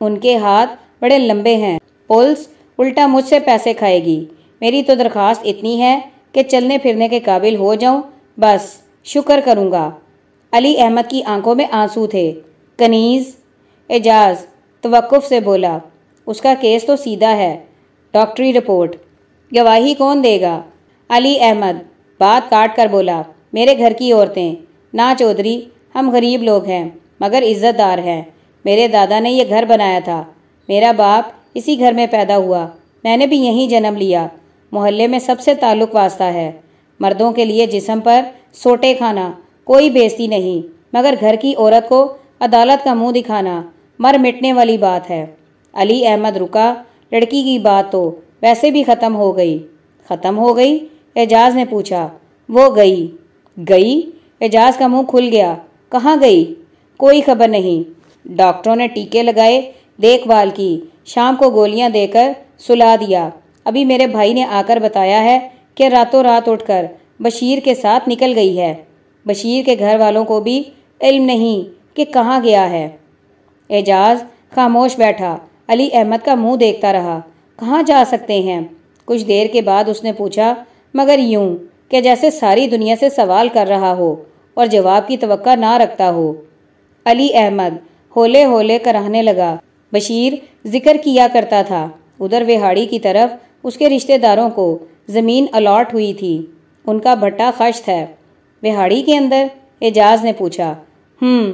ان کے ہاتھ بڑے لمبے ہیں۔ پولیس الٹا مجھ سے پیسے کھائے گی۔ میری تو درخواست اتنی ہے کہ چلنے پھرنے کے قابل ہو جاؤں۔ بس، شکر کروں گا۔ علی احمد کی آنکھوں میں آنسو تھے۔ کنیز۔ اعجاز۔ توقف سے بولا، اس کا کیس تو سیدھا ہے، ڈاکٹری رپورٹ۔ گواہی کون دے گا؟ علی احمد بات کاٹ کر بولا، میرے گھر کی عورتیں۔ نا چودھری، ہم غریب لوگ ہیں، مگر عزت دار ہیں۔ میرے دادا نے یہ گھر بنایا تھا۔ میرا باپ اسی گھر میں پیدا ہوا۔ میں نے بھی یہیں جنم لیا۔ محلے میں سب سے تعلق واسطہ ہے۔ مردوں کے لیے جسم پر سوٹے کھانا، کوئی بیزتی نہیں۔ مگر گھر کی عورت کو عدالت کا منہ دکھانا۔ مر مٹنے والی بات ہے۔ علی احمد، رکا۔ لڑکی کی بات تو ویسے بھی ختم ہو گئی۔ ختم ہو گئی؟ اعجاز نے پوچھا۔ وہ گئی۔ گئی؟ اعجاز کا منہ کھل گیا۔ کہاں گئی؟ کوئی خبر نہیں۔ ڈاکٹروں نے ٹیکے لگائے، دیکھ بھال کی۔ شام کو گولیاں دے کر سلا دیا۔ ابھی میرے بھائی نے آ کر بتایا ہے کہ راتوں رات اٹھ کر بشیر کے ساتھ نکل گئی ہے۔ بشیر کے گھر والوں کو بھی علم نہیں کہ کہاں گیا ہے۔ اعجاز، خاموش بیٹھا۔ علی احمد کا منہ دیکھتا رہا۔ کہاں جا سکتے ہیں؟ کچھ دیر کے بعد اس نے پوچھا، مگر یوں کہ جیسے ساری دنیا سے سوال کر رہا ہو اور جواب کی توقع نہ رکھتا ہو۔ علی احمد ہولے ہولے کرانے لگا۔ بشیر ذکر کیا کرتا تھا۔ ادھر وہاڑی کی طرف اس کے رشتہ داروں کو زمین الاٹ ہوئی تھی۔ ان کا بھٹا خشت ہے۔ وہاڑی کے اندر اعجاز نے پوچھا، ہم،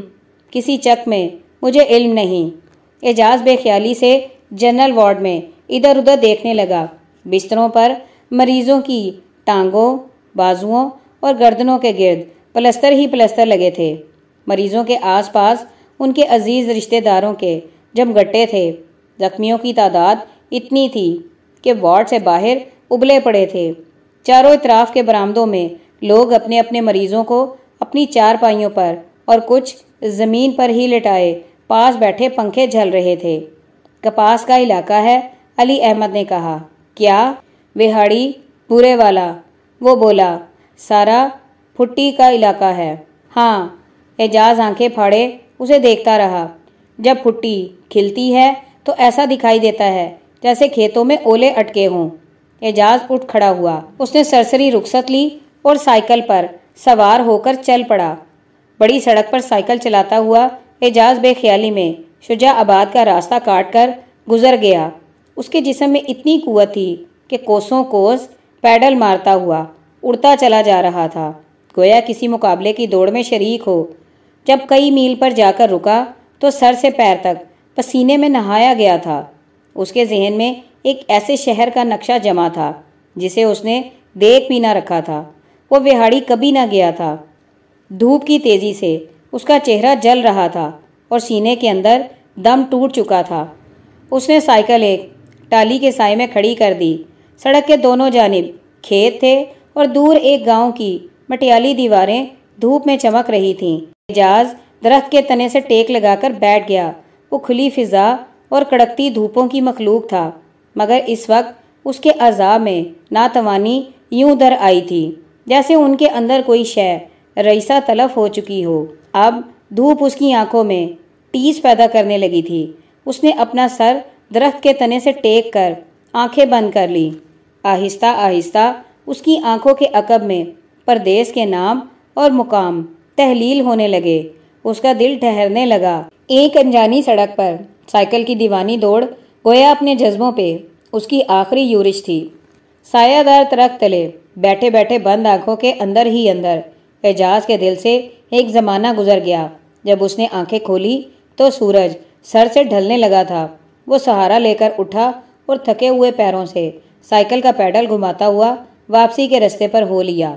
کسی چک میں مجھے علم نہیں۔ اعجاز بے خیالی سے جنرل وارڈ میں ادھر ادھر دیکھنے لگا۔ بستروں پر مریضوں کی ٹانگوں، بازوؤں اور گردنوں کے گرد پلستر ہی پلستر لگے تھے۔ مریضوں کے آس پاس ان کے عزیز رشتہ داروں کے جم گٹے تھے۔ زخمیوں کی تعداد اتنی تھی کہ وارڈ سے باہر ابلے پڑے تھے۔ چاروں اطراف کے برآمدوں میں لوگ اپنے اپنے مریضوں کو اپنی چار پائیوں پر اور کچھ زمین پر ہی لٹائے، پاس بیٹھے پنکھے جھل رہے تھے۔ کپاس کا علاقہ ہے، علی احمد نے کہا۔ کیا؟ وہاڑی پورے والا۔ وہ بولا، سارا پھٹی کا علاقہ ہے۔ ہاں اعجاز آنکھیں پھاڑے، اسے دیکھتا رہا۔ جب پھٹی کھلتی ہے تو ایسا دکھائی دیتا ہے جیسے کھیتوں میں اولے اٹکے ہوں۔ اعجاز اٹھ کھڑا ہوا۔ اس نے سرسری رخصت لی اور سائیکل پر سوار ہو کر چل پڑا۔ بڑی سڑک پر سائیکل چلاتا ہوا اعجاز بے خیالی میں شجا آباد کا راستہ کاٹ کر گزر گیا۔ اس کے جسم میں اتنی قوت تھی کہ کوسوں کوس پیڈل مارتا ہوا اڑتا چلا جا رہا تھا۔ گویا کسی مقابلے کی دوڑ میں شریک ہو۔ جب کئی میل پر جا کر رکا تو سر سے پیر تک پسینے میں نہایا گیا تھا۔ اس کے ذہن میں ایک ایسے شہر کا نقشہ جمع تھا جسے اس نے دیکھ بھی نہ رکھا تھا۔ وہ وہاڑی کبھی نہ گیا تھا۔ دھوپ کی تیزی سے اس کا چہرہ جل رہا تھا اور سینے کے اندر دم ٹوٹ چکا تھا۔ اس نے سائیکل ایک ٹالی کے سائے میں کھڑی کر دی۔ سڑک کے دونوں جانب کھیت تھے اور دور ایک گاؤں کی مٹیالی دیواریں دھوپ میں چمک رہی تھیں۔ اعجاز درخت کے تنے سے ٹیک لگا کر بیٹھ گیا۔ وہ کھلی فضا اور کڑکتی دھوپوں کی مخلوق تھا، مگر اس وقت اس کے عذاب میں ناتوانی یوں در آئی تھی جیسے ان کے اندر کوئی شے رئیسہ تلف ہو چکی ہو۔ اب دھوپ اس کی آنکھوں میں ٹیس پیدا کرنے لگی تھی۔ اس نے اپنا سر درخت کے تنے سے ٹیک کر آنکھیں بند کر لی آہستہ آہستہ اس کی آنکھوں کے عقب میں پردیس کے نام اور مقام تحلیل ہونے لگے۔ اس کا دل ٹھہرنے لگا۔ ایک انجانی سڑک پر سائیکل کی دیوانی دوڑ گویا اپنے جذبوں پہ۔ اس کی آخری یورش تھی۔ سایہ دار ترک تلے بیٹھے بیٹھے بند آنکھوں کے اندر ہی اندر۔ اعجاز کے دل سے ایک زمانہ گزر گیا۔ جب اس نے آنکھیں کھولی تو سورج سر سے ڈھلنے لگا تھا۔ وہ سہارا لے کر اٹھا اور تھکے ہوئے پیروں سے سائیکل کا پیڈل گھماتا ہوا واپسی کے رستے پر ہو لیا۔